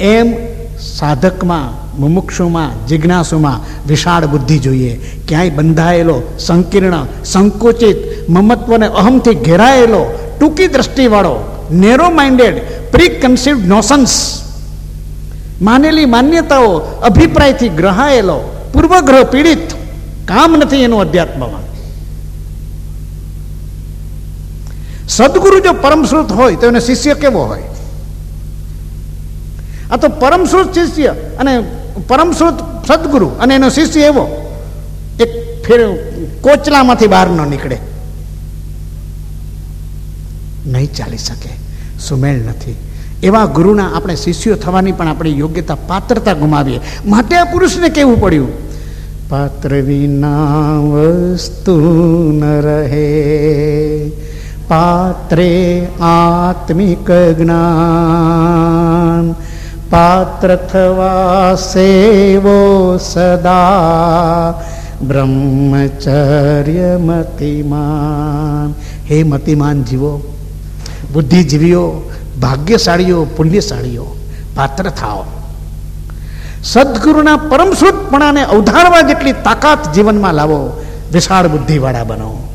એમ સાધકમાં, મુમુક્ષુમાં, જિજ્ઞાસુમાં વિશાળ બુદ્ધિ જોઈએ. ક્યાંય બંધાયેલો, સંકીર્ણ, સંકુચિત, મમત્વને અહમથી ઘેરાયેલો, ટૂંકી દ્રષ્ટિવાળો narrow minded preconceive notions માનેલી માન્યતાઓ, અભિપ્રાયથી ગ્રહાયેલો, પૂર્વગ્રહ પીડિત કામ નથી, એનું અધ્યાત્મમાં સદગુરુ જો પરમશ્રુત હોય, તો એનો શિષ્ય કેવો હોય? આ તો પરમશ્રુત શિષ્ય અને પરમશ્રુત સદગુરુ અને એનો શિષ્ય એવો એક ફેર કોચલામાંથી બહાર ન નીકળે. નહીં ચાલી શકે, સુમેળ નથી. એવા ગુરુના આપણે શિષ્યો થવાની પણ આપણી યોગ્યતા, પાત્રતા ગુમાવીએ. માટે આ પુરુષને કેવું પડ્યું? પાત્ર વિના વસ્તુ ન રહે પાત્રે આત્મિક જ્ઞાન પાત્ર થવા સેવો સદા બ્રહ્મચર્ય મતિમાન હે મતિમાન જીવો બુદ્ધિજીવીઓ ભાગ્યશાળીઓ પુણ્યશાળીઓ પાત્ર થાઓ સદગુરુના પરમશ્રુતપણાને અવધારવા જેટલી તાકાત જીવનમાં લાવો, વિશાળ બુદ્ધિવાળા બનો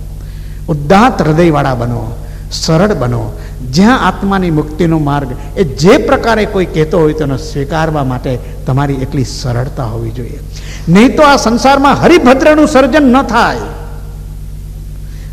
ઉદ્દાત હૃદયવાળા બનો, સરળ બનો. જ્યાં આત્માની મુક્તિનો માર્ગ એ જે પ્રકારે કોઈ કહેતો હોય તેનો સ્વીકારવા માટે તમારી એટલી સરળતા હોવી જોઈએ. નહીં તો આ સંસારમાં હરિભદ્રનું સર્જન ન થાય.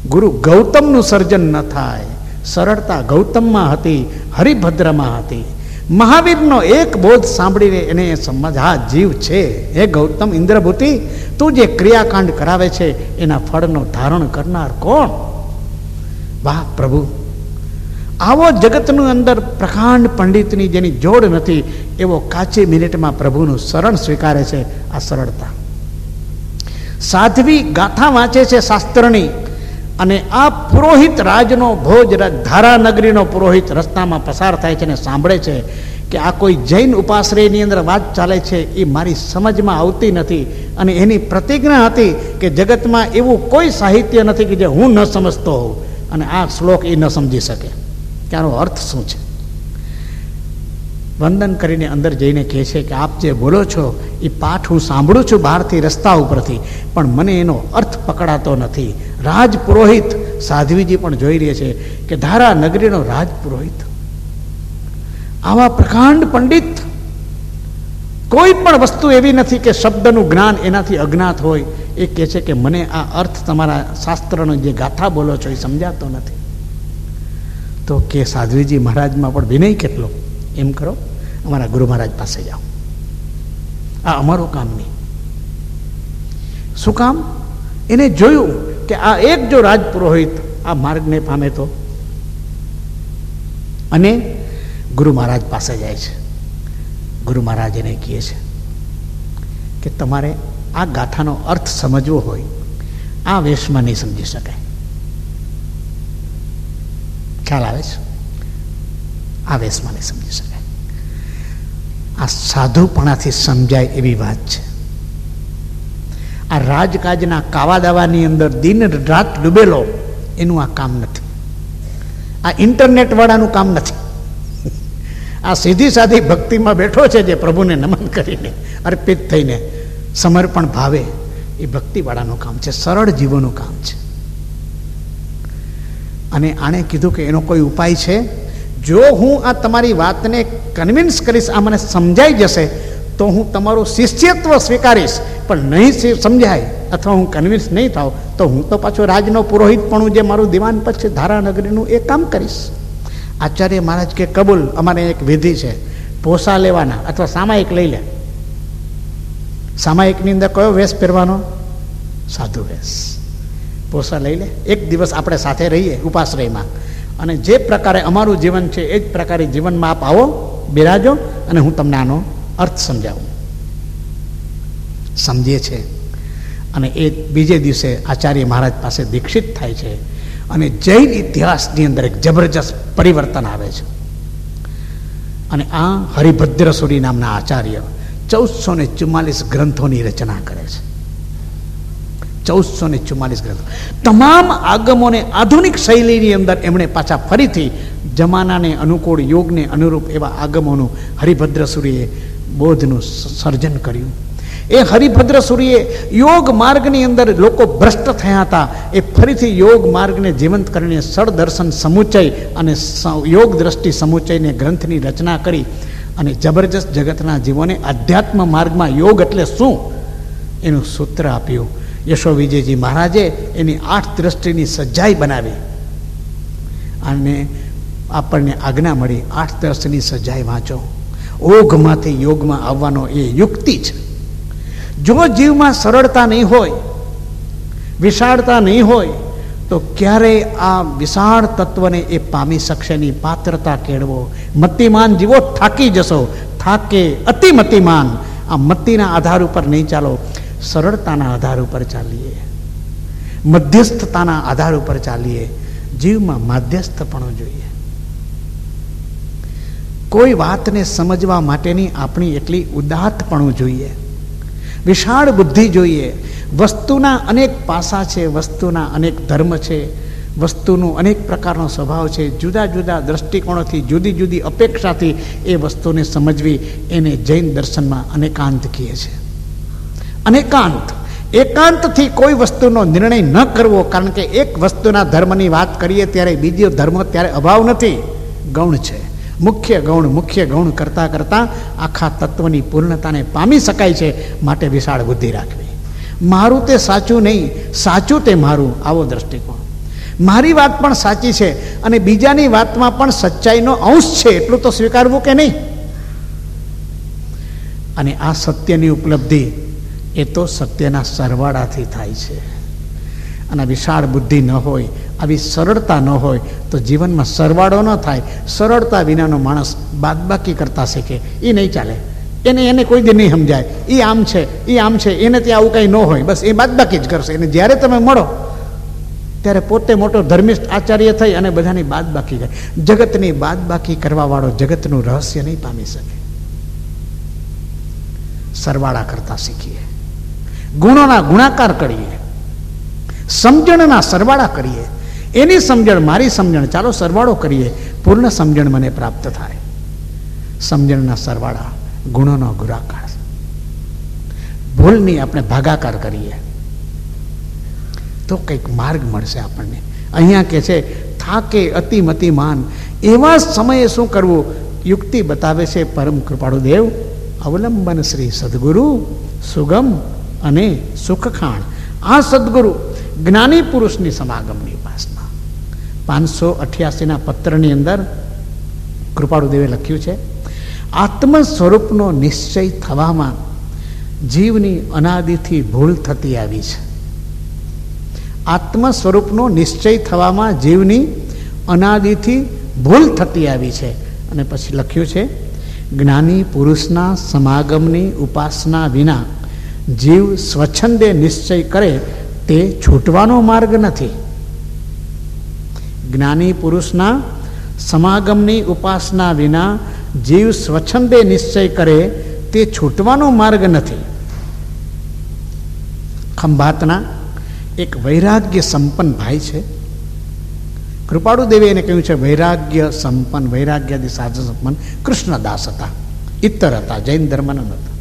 ગુરુ ગૌતમનું સર્જન ન થાય. સરળતા ગૌતમમાં હતી, હરિભદ્રમાં હતી. મહાવીરનો એક બોધ સાંભળીને એને સમજ, હા, જીવ છે. હે ગૌતમ ઇન્દ્રભૂતિ, તું જે ક્રિયાકાંડ કરાવે છે, એના ફળનો ધારણ કરનાર કોણ? વાહ, પ્રભુ. આવો જગતનું અંદર પ્રકાંડ પંડિતની જેની જોડ નથી, એવો કાચી મિનિટમાં પ્રભુનું શરણ સ્વીકારે છે આ સરળતા. સાધ્વી ગાથા વાંચે છે શાસ્ત્રની. અને આ પુરોહિત રાજનો ભોજ ધારાનગરીનો પુરોહિત રસ્તામાં પસાર થાય છે અને સાંભળે છે કે આ કોઈ જૈન ઉપાશ્રયની અંદર વાત ચાલે છે, એ મારી સમજમાં આવતી નથી. અને એની પ્રતિજ્ઞા હતી કે જગતમાં એવું કોઈ સાહિત્ય નથી કે જે હું ન સમજતો હોઉં. અને આ શ્લોક એ ન સમજી શકે. કે અર્થ શું છે? વંદન કરીને અંદર જઈને કહે છે કે આપ જે બોલો છો, એ પાઠ હું સાંભળું છું બહારથી રસ્તા ઉપરથી, પણ મને એનો અર્થ પકડાતો નથી. રાજ પુરોહિત સાધ્વીજી પણ જોઈ રહે છે કે ધારા નગરીનો રાજપુરોહિત. આવા પ્રકાંડ પંડિત કોઈ પણ વસ્તુ એવી નથી કે શબ્દનું જ્ઞાન એનાથી અજ્ઞાત હોય. એ કહે છે કે મને આ અર્થ તમારા શાસ્ત્રનો જે ગાથા બોલો છો એ સમજાતો નથી. તો કે સાધ્વીજી મહારાજમાં પણ વિનય કેટલો? એમ કરો, અમારા ગુરુ મહારાજ પાસે જાઓ. આ અમારું કામ નહીં. શું કામ? એને જોયું કે આ એક જો રાજપુરોહિત આ માર્ગને પામે તો? અને ગુરુ મહારાજ પાસે જાય છે. ગુરુ મહારાજ એને કહે છે કે તમારે આ ગાથાનો અર્થ સમજવો હોય, આ વેશમાં નહીં સમજી શકાય. ખ્યાલ આવે છે? આ વેશમાં નહીં સમજી શકાય. આ સાધુપણાથી સમજાય એવી વાત છે. આ રાજકાજના કાવા દાવાની અંદર દિન રાત ડૂબેલો, એનું આ કામ નથી. આ ઇન્ટરનેટવાળાનું કામ નથી. આ સીધી સાધી ભક્તિમાં બેઠો છે જે પ્રભુને નમન કરીને અર્પિત થઈને સમર્પણ ભાવે, એ ભક્તિવાળાનું કામ છે, સરળ જીવોનું કામ છે. અને આણે કીધું કે એનો કોઈ ઉપાય છે? જો હું આ તમારી વાતને કન્વિન્સ કરીશ, આ મને સમજાઈ જશે, તો હું તમારું શિષ્યત્વ સ્વીકારીશ. પણ નહીં સમજાય અથવા હું કન્વિન્સ નહીં થાઉં, તો હું તો પાછો રાજનો પુરોહિતપણું જે મારું દિવાન પદ છે ધારાનગરીનું એ કામ કરીશ. આચાર્ય મહારાજ કે, કબૂલ, અમારે એક વિધિ છે. પોસા લેવાના અથવા સામાયિક લઈ લે. સામાયિકની અંદર કયો વેશ પહેરવાનો? સાધુ વેશ. પોસા લઈ લે. એક દિવસ આપણે સાથે રહીએ ઉપાશ્રયમાં. અને જે પ્રકારે અમારું જીવન છે, એ જ પ્રકારે જીવનમાં આપ આવો, બિરાજો, અને હું તમને આનો અર્થ સમજાવું. સમજે છે. અને એ બીજે દિવસે આચાર્ય મહારાજ પાસે દીક્ષિત થાય છે અને જૈન ઇતિહાસની અંદર એક જબરજસ્ત પરિવર્તન આવે છે. અને આ હરિભદ્રસુરી નામના આચાર્ય ચૌદસો ને ચુમ્માલીસ ગ્રંથોની રચના કરે છે. ચૌદસો ને ચુમ્માલીસ ગ્રંથો. તમામ આગમોને આધુનિક શૈલીની અંદર એમણે પાછા ફરીથી જમાનાને અનુકૂળ, યોગને અનુરૂપ એવા આગમોનું હરિભદ્રસુરીએ બોધનું સર્જન કર્યું. એ હરિભદ્ર સૂર્યએ યોગ માર્ગની અંદર લોકો ભ્રષ્ટ થયા હતા. એ ફરીથી યોગ માર્ગને જીવંત કરીને સળદર્શન સમુચય અને યોગ દ્રષ્ટિ સમુચયને ગ્રંથની રચના કરી અને જબરજસ્ત જગતના જીવોને આધ્યાત્મ માર્ગમાં યોગ એટલે શું? એનું સૂત્ર આપ્યું. યશો વિજયજી મહારાજે એની આઠ દ્રષ્ટિની સજ્જાઈ બનાવી. અને આપણને આજ્ઞા મળી, આઠ દ્રષ્ટિની સજ્જાઈ વાંચો. ઓઘમાંથી યોગમાં આવવાનો એ યુક્તિ છે. જો જીવમાં સરળતા નહીં હોય, વિશાળતા નહીં હોય, તો ક્યારેય આ વિશાળ તત્વને એ પામી શકશે નહીં? પાત્રતા કેળવો. મતિમાન જીવો થાકી જશો. થાકે, અતિ મતિમાન. આ મતિના આધાર ઉપર નહીં ચાલો. સરળતાના આધાર ઉપર ચાલીએ. મધ્યસ્થતાના આધાર ઉપર ચાલીએ. જીવમાં માધ્યસ્થપણું જોઈએ. કોઈ વાતને સમજવા માટેની આપણી એટલી ઉદાત્તપણું જોઈએ. વિશાળ બુદ્ધિ જોઈએ. વસ્તુના અનેક પાસા છે, વસ્તુના અનેક ધર્મ છે, વસ્તુનું અનેક પ્રકારનો સ્વભાવ છે. જુદા જુદા દ્રષ્ટિકોણથી, જુદી જુદી અપેક્ષાથી એ વસ્તુને સમજવી એને જૈન દર્શનમાં અનેકાંત કહે છે. અનેકાંત. એકાંતથી કોઈ વસ્તુનો નિર્ણય ન કરવો, કારણ કે એક વસ્તુના ધર્મની વાત કરીએ ત્યારે બીજો ધર્મ ત્યારે અભાવ નથી. ગૌણ છે. મુખ્ય ગૌણ મુખ્ય ગૌણ કરતાં કરતાં આખા તત્વની પૂર્ણતાને પામી શકાય છે, માટે વિશાળ બુદ્ધિ રાખવી. મારું તે સાચું નહીં, સાચું તે મારું, આવો દ્રષ્ટિકોણ. મારી વાત પણ સાચી છે અને બીજાની વાતમાં પણ સચ્ચાઈનો અંશ છે, એટલું તો સ્વીકારવું કે નહીં? અને આ સત્યની ઉપલબ્ધિ, એ તો સત્યના સરવાળાથી થાય છે. અને વિશાળ બુદ્ધિ ન હોય આવી સરળતા ન હોય તો જીવનમાં સરવાળો ન થાય. સરળતા વિનાનો માણસ બાદબાકી કરતા શીખે. એ નહીં ચાલે. એને એને કોઈ દી નહીં સમજાય. એ આમ છે એ આમ છે, એને ત્યાં આવું કંઈ ન હોય. બસ એ બાદબાકી જ કરશે. એને જ્યારે તમે મળો, ત્યારે પોતે મોટો ધર્મિષ્ઠ આચાર્ય થઈ અને બધાની બાદબાકી કરે. જગતની બાદબાકી કરવાવાળો જગતનું રહસ્ય નહીં પામી શકે. સરવાળા કરતા શીખીએ. ગુણોના ગુણાકાર કરીએ. સમજણના સરવાળા કરીએ. એની સમજણ, મારી સમજણ. ચાલો સરવાળો કરીએ. પૂર્ણ સમજણ મને પ્રાપ્ત થાય. સમજણના સરવાળા ગુણોનો ગુરાકાર ભૂલની આપણે ભાગાકાર કરીએ. તો કંઈક માર્ગ મળશે આપણને. અહીંયા કે છે, થાકે અતિમતિ માન. એવા સમયે શું કરવું? યુક્તિ બતાવે છે પરમ કૃપાળુ દેવ. અવલંબન શ્રી સદગુરુ સુગમ અને સુખખાણ. આ સદગુરુ જ્ઞાની પુરુષની સમાગમની ઉપાસના. પાંચસો અઠ્યાસીના પત્રની અંદર કૃપાળુદેવે લખ્યું છે આત્મ સ્વરૂપનો નિશ્ચય થવામાં જીવની અનાદિથી ભૂલ થતી આવી છે. આત્મ સ્વરૂપનો નિશ્ચય થવામાં જીવની અનાદિથી ભૂલ થતી આવી છે. અને પછી લખ્યું છે, જ્ઞાની પુરુષના સમાગમની ઉપાસના વિના જીવ સ્વચ્છંદે નિશ્ચય કરે તે છૂટવાનો માર્ગ નથી. જ્ઞાની પુરુષના સમાગમની ઉપાસના વિના જીવ સ્વચ્છંદે નિશ્ચય કરે તે છૂટવાનો માર્ગ નથી. ખંભાતના એક વૈરાગ્ય સંપન્ન ભાઈ છે. કૃપાળુ દેવે એને કહ્યું છે, વૈરાગ્ય સંપન્ન વૈરાગ્ય સાધન સંપન્ન, કૃષ્ણદાસ હતા, ઇત્તર હતા, જૈન ધર્મના હતા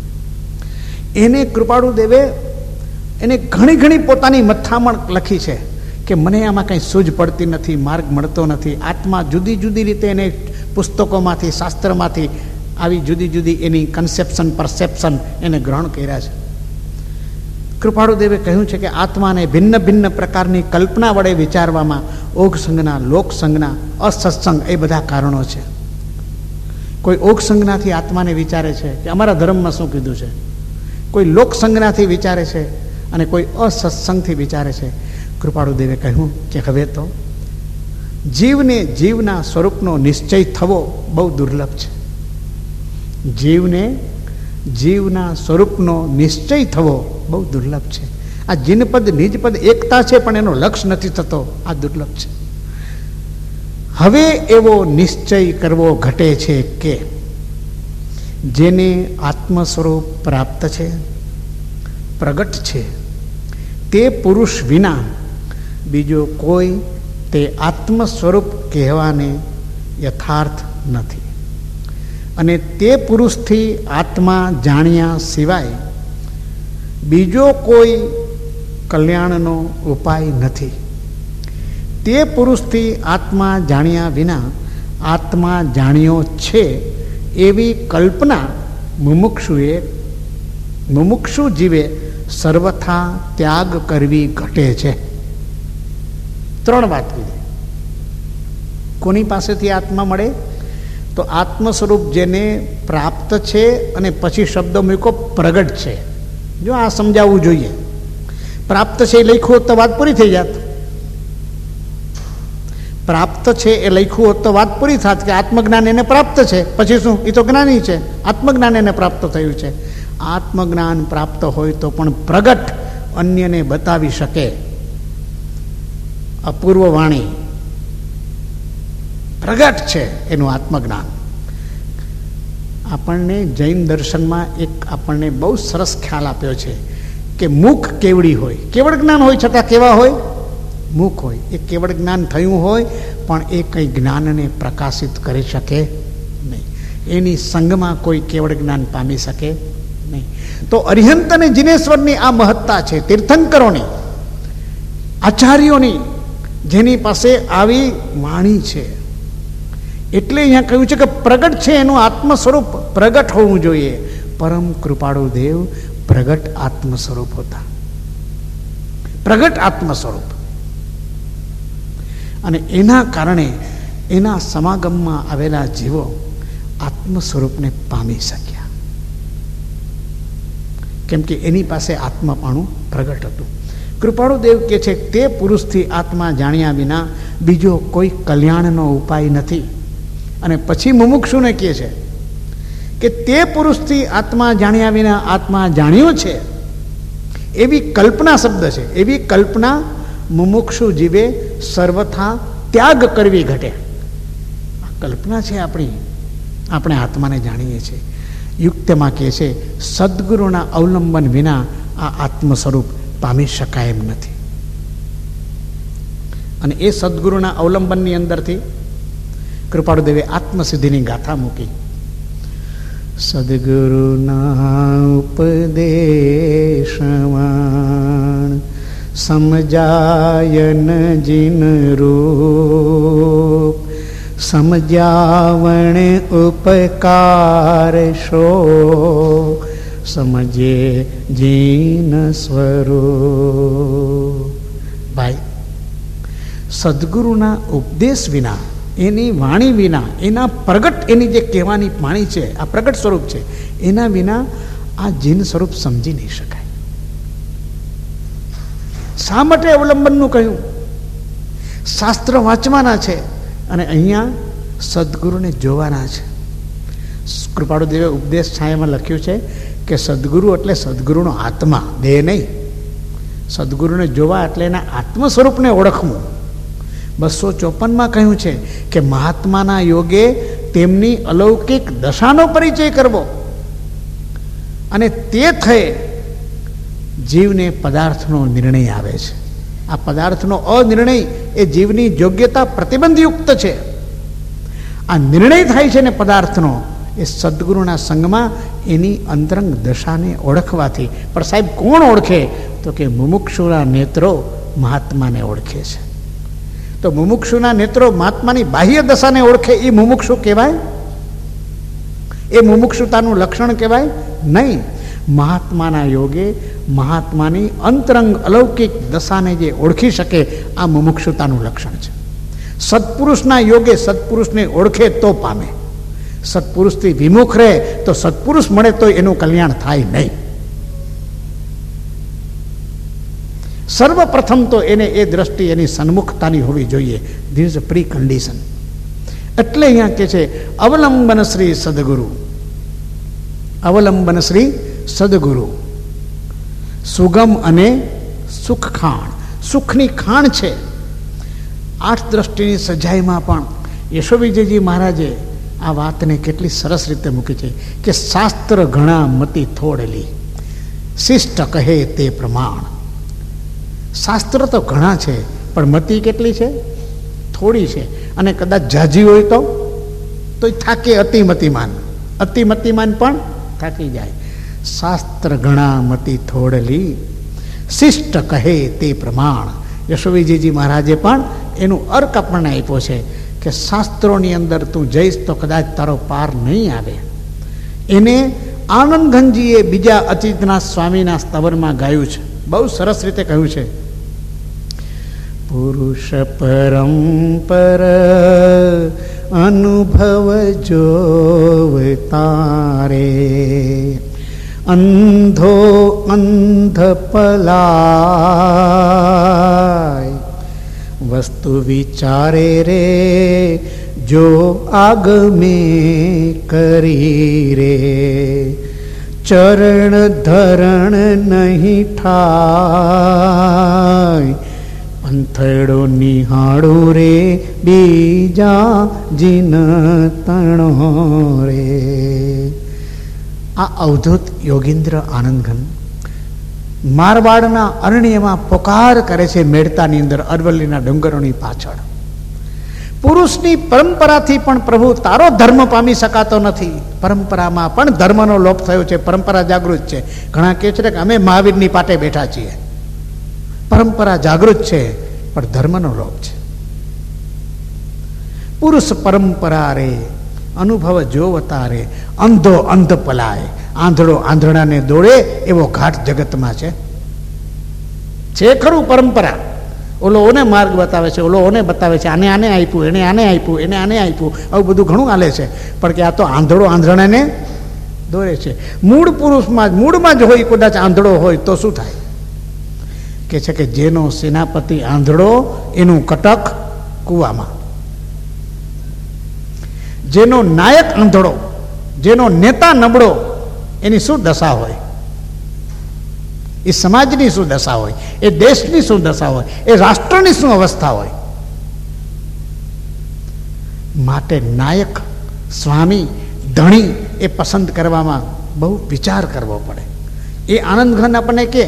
એને કૃપાળુ દેવે એને ઘણી ઘણી પોતાની મથામણ લખી છે. કે મને આમાં કંઈ સૂઝ પડતી નથી, માર્ગ મળતો નથી. આત્મા જુદી જુદી રીતે એને પુસ્તકોમાંથી, શાસ્ત્રમાંથી આવી જુદી જુદી એની કન્સેપ્શન પરસેપ્શન એને ગ્રહણ કર્યા છે. કૃપાળુદેવે કહ્યું છે કે આત્માને ભિન્ન ભિન્ન પ્રકારની કલ્પના વડે વિચારવામાં ઓઘ સંજ્ઞા, લોક અસત્સંગ એ બધા કારણો છે. કોઈ ઓઘસંજ્ઞાથી આત્માને વિચારે છે કે અમારા ધર્મમાં શું કીધું છે? કોઈ લોકસંજ્ઞાથી વિચારે છે અને કોઈ અસત્સંગથી વિચારે છે. કૃપાળુદેવે કહ્યું કે હવે તો જીવને જીવના સ્વરૂપનો નિશ્ચય થવો બહુ દુર્લભ છે. જીવને જીવના સ્વરૂપનો નિશ્ચય થવો બહુ દુર્લભ છે. આ જીનપદ નિજપદ એકતા છે પણ એનો લક્ષ નથી થતો, આ દુર્લભ છે. હવે એવો નિશ્ચય કરવો ઘટે છે કે જેને આત્મ સ્વરૂપ પ્રાપ્ત છે, પ્રગટ છે, તે પુરુષ વિના બીજો કોઈ તે આત્મ સ્વરૂપ કહેવાને યથાર્થ નથી. અને તે પુરુષથી આત્મા જાણ્યા સિવાય બીજો કોઈ કલ્યાણનો ઉપાય નથી. તે પુરુષથી આત્મા જાણ્યા વિના આત્મા જાણ્યો છે એવી કલ્પના મુમુક્ષુએ મુમુક્ષુ જીવે સર્વથા ત્યાગ કરવી ઘટે છે. ત્રણ વાત કીધી કોની પાસેથી આત્મા મળે? તો આત્મ સ્વરૂપ જેને પ્રાપ્ત છે અને પછી શબ્દ મૂકો, પ્રગટ છે. જો આ સમજાવવું જોઈએ. પ્રાપ્ત છે એ લખ્યું હોત તો વાત પૂરી થઈ જાત. પ્રાપ્ત છે એ લખ્યું હોત તો વાત પૂરી થાત કે આત્મજ્ઞાન એને પ્રાપ્ત છે. પછી શું? એ તો જ્ઞાની છે. આત્મજ્ઞાન એને પ્રાપ્ત થયું છે. આત્મજ્ઞાન પ્રાપ્ત હોય તો પણ પ્રગટ અન્યને બતાવી શકે. અપૂર્વ વાણી પ્રગટ છે એનું આત્મજ્ઞાન. આપણને જૈન દર્શનમાં એક આપણને બહુ સરસ ખ્યાલ આપ્યો છે કે મુખ કેવડી હોય. કેવળ જ્ઞાન હોય છતાં કેવા હોય? મુખ હોય. એ કેવળ જ્ઞાન થયું હોય, પણ એ કંઈ જ્ઞાનને પ્રકાશિત કરી શકે નહીં. એની સંગમાં કોઈ કેવળ જ્ઞાન પામી શકે નહીં. તો અરિહંત અને જિનેશ્વરની આ મહત્તા છે તીર્થંકરોની, આચાર્યોની જેની પાસે આવી વાણી છે. એટલે અહીંયા કહ્યું છે કે પ્રગટ છે એનું આત્મ સ્વરૂપ પ્રગટ હોવું જોઈએ. પરમ કૃપાળુ દેવ, પ્રગટ આત્મ સ્વરૂપ હતા. પ્રગટ આત્મ સ્વરૂપ અને એના કારણે એના સમાગમમાં આવેલા જીવો આત્મ સ્વરૂપને પામી શક્યા. કેમ કે એની પાસે આત્માપાણું પ્રગટ હતું. કૃપાળુ કહે છે તે પુરુષથી આત્મા જાણ્યા વિના બીજો કોઈ કલ્યાણનો ઉપાય નથી. અને પછી મુમુક્ષુને કહે છે કે તે પુરુષથી આત્મા જાણ્યા વિના આત્મા જાણ્યો છે, એવી કલ્પના શબ્દ છે, એવી કલ્પના મુમુક્ષુ જીવે સર્વથા ત્યાગ કરવી ઘટે. આ કલ્પના છે આપણી, આપણે આત્માને જાણીએ છીએ. યુક્તમાં કહે છે, સદગુરુના અવલંબન વિના આ આત્મ સ્વરૂપ પામી શકાય એમ નથી. અને એ સદગુરુના અવલંબનની અંદરથી કૃપાળુદેવે આત્મસિદ્ધિની ગાથા મૂકી. સદગુરુના ઉપદેશવાણ સમજાયન જીન રૂપ, સમજાવણ ઉપકાર શો સમજે જીન સ્વરૂપ ભાઈ સદગુરુના ઉપદેશ વિના એની વાણી વિના, એના પ્રગટ, એની જે કહેવાની વાણી છે, આ પ્રગટ સ્વરૂપ છે, એના વિના આ જીન સ્વરૂપ સમજી નહીં શકાય. શા માટે અવલંબનનું કહ્યું? શાસ્ત્ર વાંચવાના છે અને અહીંયા સદગુરુને જોવાના છે. કૃપાળુદેવે ઉપદેશ છાયામાં લખ્યું છે કે સદગુરુ એટલે સદગુરુનો આત્મા, દેહ નહીં. સદગુરુને જોવા એટલે એના આત્મ સ્વરૂપને ઓળખવું. બસો ચોપનમાં કહ્યું છે કે મહાત્માના યોગે તેમની અલૌકિક દશાનો પરિચય કરવો. અને તે થયે જીવને પદાર્થનો નિર્ણય આવે છે. આ પદાર્થનો અનિર્ણય એ જીવની યોગ્યતા પ્રતિબંધયુક્ત છે. આ નિર્ણય થાય છે ને પદાર્થનો એ સદગુરુના સંગમાં એની અંતરંગ દશાને ઓળખવાથી. પણ સાહેબ, કોણ ઓળખે? તો કે મુમુક્ષુના નેત્રો મહાત્માને ઓળખે છે. તો મુમુક્ષુના નેત્રો મહાત્માની બાહ્ય દશાને ઓળખે એ મુમુક્ષુ કહેવાય? એ મુમુક્ષુતાનું લક્ષણ કહેવાય? નહીં. મહાત્માના યોગે મહાત્માની અંતરંગ અલૌકિક દશાને જે ઓળખી શકે, આ મુમુક્ષુતાનું લક્ષણ છે. સત્પુરુષના યોગે સત્પુરુષને ઓળખે તો પામે. સત્પુરુષથી વિમુખ રહે, તો સત્પુરુષ મળે તો એનું કલ્યાણ થાય નહીં. સર્વપ્રથમ તો એને એ દ્રષ્ટિ એની સન્મુખતાની હોવી જોઈએ. અ પ્રી કન્ડિશન એટલે અહીંયા કે છે, અવલંબન શ્રી સદગુરુ. અવલંબન શ્રી સદગુરુ. સુગમ અને સુખ ખાણ. સુખની ખાણ છે. આઠ દ્રષ્ટિની સજાઈમાં પણ યશોવિજયજી મહારાજે આ વાતને કેટલી સરસ રીતે મૂકી છે કે શાસ્ત્ર ઘણા મતી થોડેલી. શિષ્ટ કહે તે પ્રમાણ. શાસ્ત્ર તો ઘણા છે, પણ મતી કેટલી છે? થોડી છે. અને કદાચ જાજી હોય તો? તો થાકે અતિમતિમાન. અતિમતિમાન પણ થાકી જાય. શાસ્ત્ર ઘણા મતી થોડલી. શિષ્ટ કહે તે પ્રમાણ. યશોવીજીજી મહારાજે પણ એનું અર્ક આપણને આપ્યો છે. કે શાસ્ત્રોની અંદર તું જઈશ તો કદાચ તારો પાર નહીં આવે. એને આનંદઘનજીએ બીજા અચિતનાથ સ્વામીના સ્તવરમાં ગાયું છે. બહુ સરસ રીતે કહ્યું છે. પુરુષ પરંપર અનુભવ જોવતારે અંધો અંધ પલાય વસ્તુ વિચારે રે, જો આગમે કરી રે. ચરણ ધરણ નહીં ઠાય પંથડો નિહાળો રે, બીજા જીન તણો રે. આ અવધૂત યોગીન્દ્ર આનંદઘન મારવાડના અરણ્યમાં પોકાર કરે છે મેળતાની અંદર અરવલ્લીના ડુંગરોની પાછળ. પુરુષની પરંપરાથી પણ પ્રભુ તારો ધર્મ પામી શકાતો નથી. પરંપરામાં પણ ધર્મનો લોપ થયો છે, પરંપરા જાગૃત છે. ઘણા કહે છે કે અમે મહાવીરની પાટે બેઠા છીએ. પરંપરા જાગૃત છે, પણ ધર્મનો લોપ છે. પુરુષ પરંપરા રે અનુભવ જો વતારે અંધો અંધ પલાય. આંધળો આંધળાને દોડે એવો ઘાટ જગતમાં છે. છે ખરું પરંપરા. ઓલો ઓને માર્ગ બતાવે છે, ઓલો ઓને બતાવે છે, આને આને આપ્યું, એને આને આપ્યું, એને આને આપ્યું. આવું બધું ઘણું હાલે છે. પણ કે આ તો આંધળો આંધળાને દોરે છે. મૂળ પુરુષમાં જ, મૂળમાં જ હોય, કદાચ આંધળો હોય, તો શું થાય? કે છે કે જેનો સેનાપતિ આંધળો, એનું કટક કૂવામાં. જેનો નાયક અંધળો, જેનો નેતા નબળો, એની શું દશા હોય? એ સમાજની શું દશા હોય? એ દેશની શું દશા હોય? એ રાષ્ટ્રની શું અવસ્થા હોય? માટે નાયક, સ્વામી, ધણી એ પસંદ કરવામાં બહુ વિચાર કરવો પડે. એ આનંદ ઘન આપણને કે,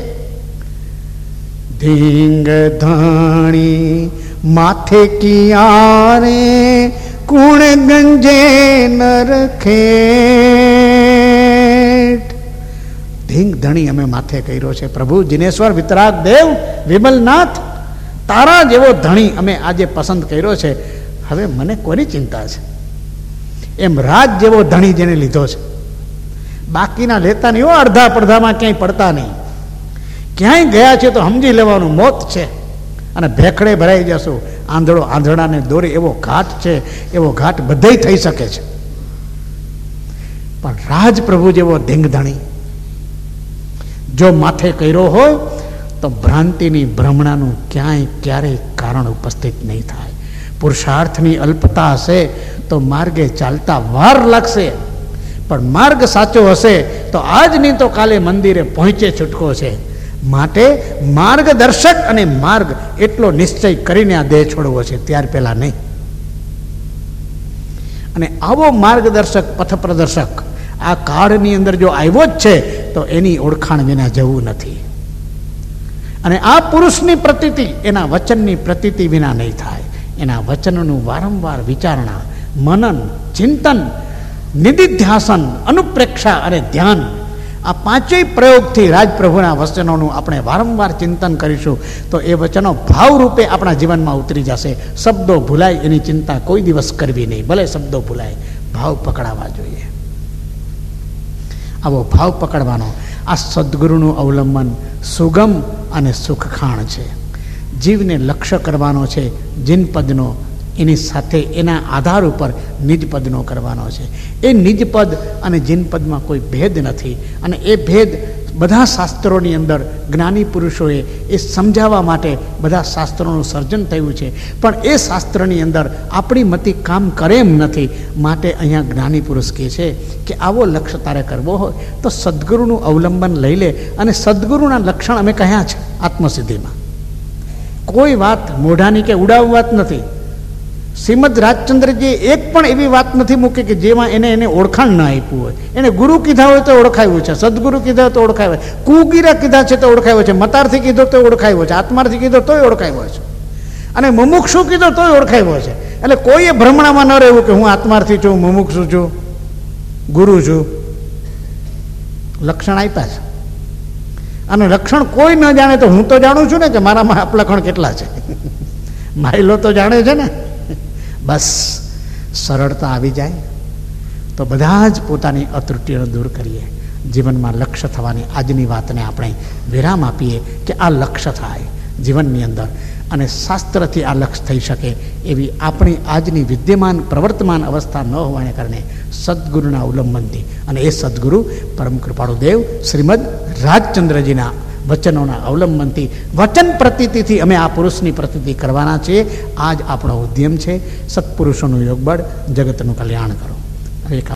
ધીંગ ધણી, માથે કિયારે કુણ ગંજે નરખે ધીંગ ધણી અમે માથે કર્યો છે પ્રભુ. જિનેશ્વર, વિતરાગ, દેવ, વિમલનાથ, તારા જેવો ધણી અમે આજે પસંદ કર્યો છે. હવે મને કોની ચિંતા છે? એમ રાજ જેવો ધણી જેને લીધો છે. બાકીના લેતા નહીં અડધા પડધામાં ક્યાંય પડતા નહીં. ક્યાંય ગયા છે તો સમજી લેવાનું મોત છે. અને ભેખડે ભરાઈ જશું. આંધળો આંધળાને દોરે, એવો ઘાટ છે, એવો ઘાટ બધે થઈ શકે છે. પણ રાજપ્રભુ જેવો ધીંગધણી જો માથે કર્યો હોય તો ભ્રાંતિની ભ્રમણાનું ક્યાંય ક્યારેય કારણ ઉપસ્થિત નહીં થાય. પુરુષાર્થની અલ્પતા હશે, તો માર્ગે ચાલતા વાર લાગશે. પણ માર્ગ સાચો હશે, તો આજ નહીં તો કાલે મંદિરે પહોંચે છૂટકો છે. માટે માર્ગદર્શક અને માર્ગ એટલો નિશ્ચય કરીને આ દેહ છોડવો છે, ત્યાર પહેલા નહીં. અને આવો માર્ગદર્શક પથ પ્રદર્શક આ કાળની અંદર જો આવ્યો જ છે, તો એની ઓળખાણ વિના જવું નથી. અને આ પુરુષની પ્રતીતિ, એના વચનની પ્રતીતિ વિના નહીં થાય. એના વચનનું વારંવાર વિચારણા, મનન, ચિંતન, નિધિધ્યાસન, અનુપ્રેક્ષા અને ધ્યાન આ પાંચેય પ્રયોગથી રાજપ્રભુના વચનોનું આપણે વારંવાર ચિંતન કરીશું, તો એ વચનો ભાવરૂપે આપણા જીવનમાં ઉતરી જશે. શબ્દો ભૂલાય, એની ચિંતા કોઈ દિવસ કરવી નહીં. ભલે શબ્દો ભૂલાય, ભાવ પકડાવા જોઈએ. આવો ભાવ પકડવાનો. આ સદગુરુનું અવલંબન સુગમ અને સુખખાણ છે. જીવને લક્ષ્ય કરવાનો છે, જીનપદનો એની સાથે એના આધાર ઉપર નિજપદનો કરવાનો છે. એ નિજપદ અને જિનપદમાં કોઈ ભેદ નથી. અને એ ભેદ બધા શાસ્ત્રોની અંદર જ્ઞાની પુરુષોએ એ સમજાવવા માટે બધા શાસ્ત્રોનું સર્જન થયું છે. પણ એ શાસ્ત્રની અંદર આપણી મતિ કામ કરે એમ નથી. માટે અહીંયા જ્ઞાની પુરુષ કહે છે કે આવો લક્ષ્ય તારે કરવો હોય તો સદગુરુનું અવલંબન લઈ લે અને સદગુરુના લક્ષણ અમે કહ્યા છે આત્મસિદ્ધિમાં. કોઈ વાત મોઢાની કે ઉડાવ વાત નથી. શ્રીમદ રાજચંદ્રજીએ એક પણ એવી વાત નથી મૂકી કે જેમાં એને એને ઓળખાણ ના આપ્યું હોય. એને ગુરુ કીધા હોય તો ઓળખાયું છે, સદગુરુ કીધા હોય તો ઓળખાય કુગીરા કીધા છે તો ઓળખાયો છે, મતારથી કીધો તો ઓળખાયો છે, આત્મારથી કીધો તોય ઓળખાયો છે. અને મુમુક્ષુ કીધો તોય ઓળખાયો છે. એટલે કોઈએ ભ્રમણામાં ન રહેવું કે હું આત્માર્થી છું, મુમુક્ષુ છું, ગુરુ છું. લક્ષણ આપ્યા છે. અને લક્ષણ કોઈ ન જાણે તો હું તો જાણું છું ને કે મારામાં અપલખણ કેટલા છે. <laughs> માઇલો તો જાણે છે ને. બસ સરળતા આવી જાય. તો બધા જ પોતાની અતૃટિઓ દૂર કરીએ. જીવનમાં લક્ષ્ય થવાની આજની વાતને આપણે વિરામ આપીએ કે આ લક્ષ્ય થાય જીવનની અંદર. અને શાસ્ત્રથી આ લક્ષ્ય થઈ શકે એવી આપણી આજની વિદ્યમાન પ્રવર્તમાન અવસ્થા ન હોવાને કારણે સદગુરુના અવલંબનથી. અને એ સદગુરુ પરમ કૃપાળુ દેવ શ્રીમદ રાજચંદ્રજીના વચનોના અવલંબનથી વચન પ્રતિથી અમે આ પુરુષની પ્રતિતિ કરવાના છીએ. આ જ આપણો ઉદ્યમ છે. સત્પુરુષોનું યોગબળ, જગતનું કલ્યાણ કરો.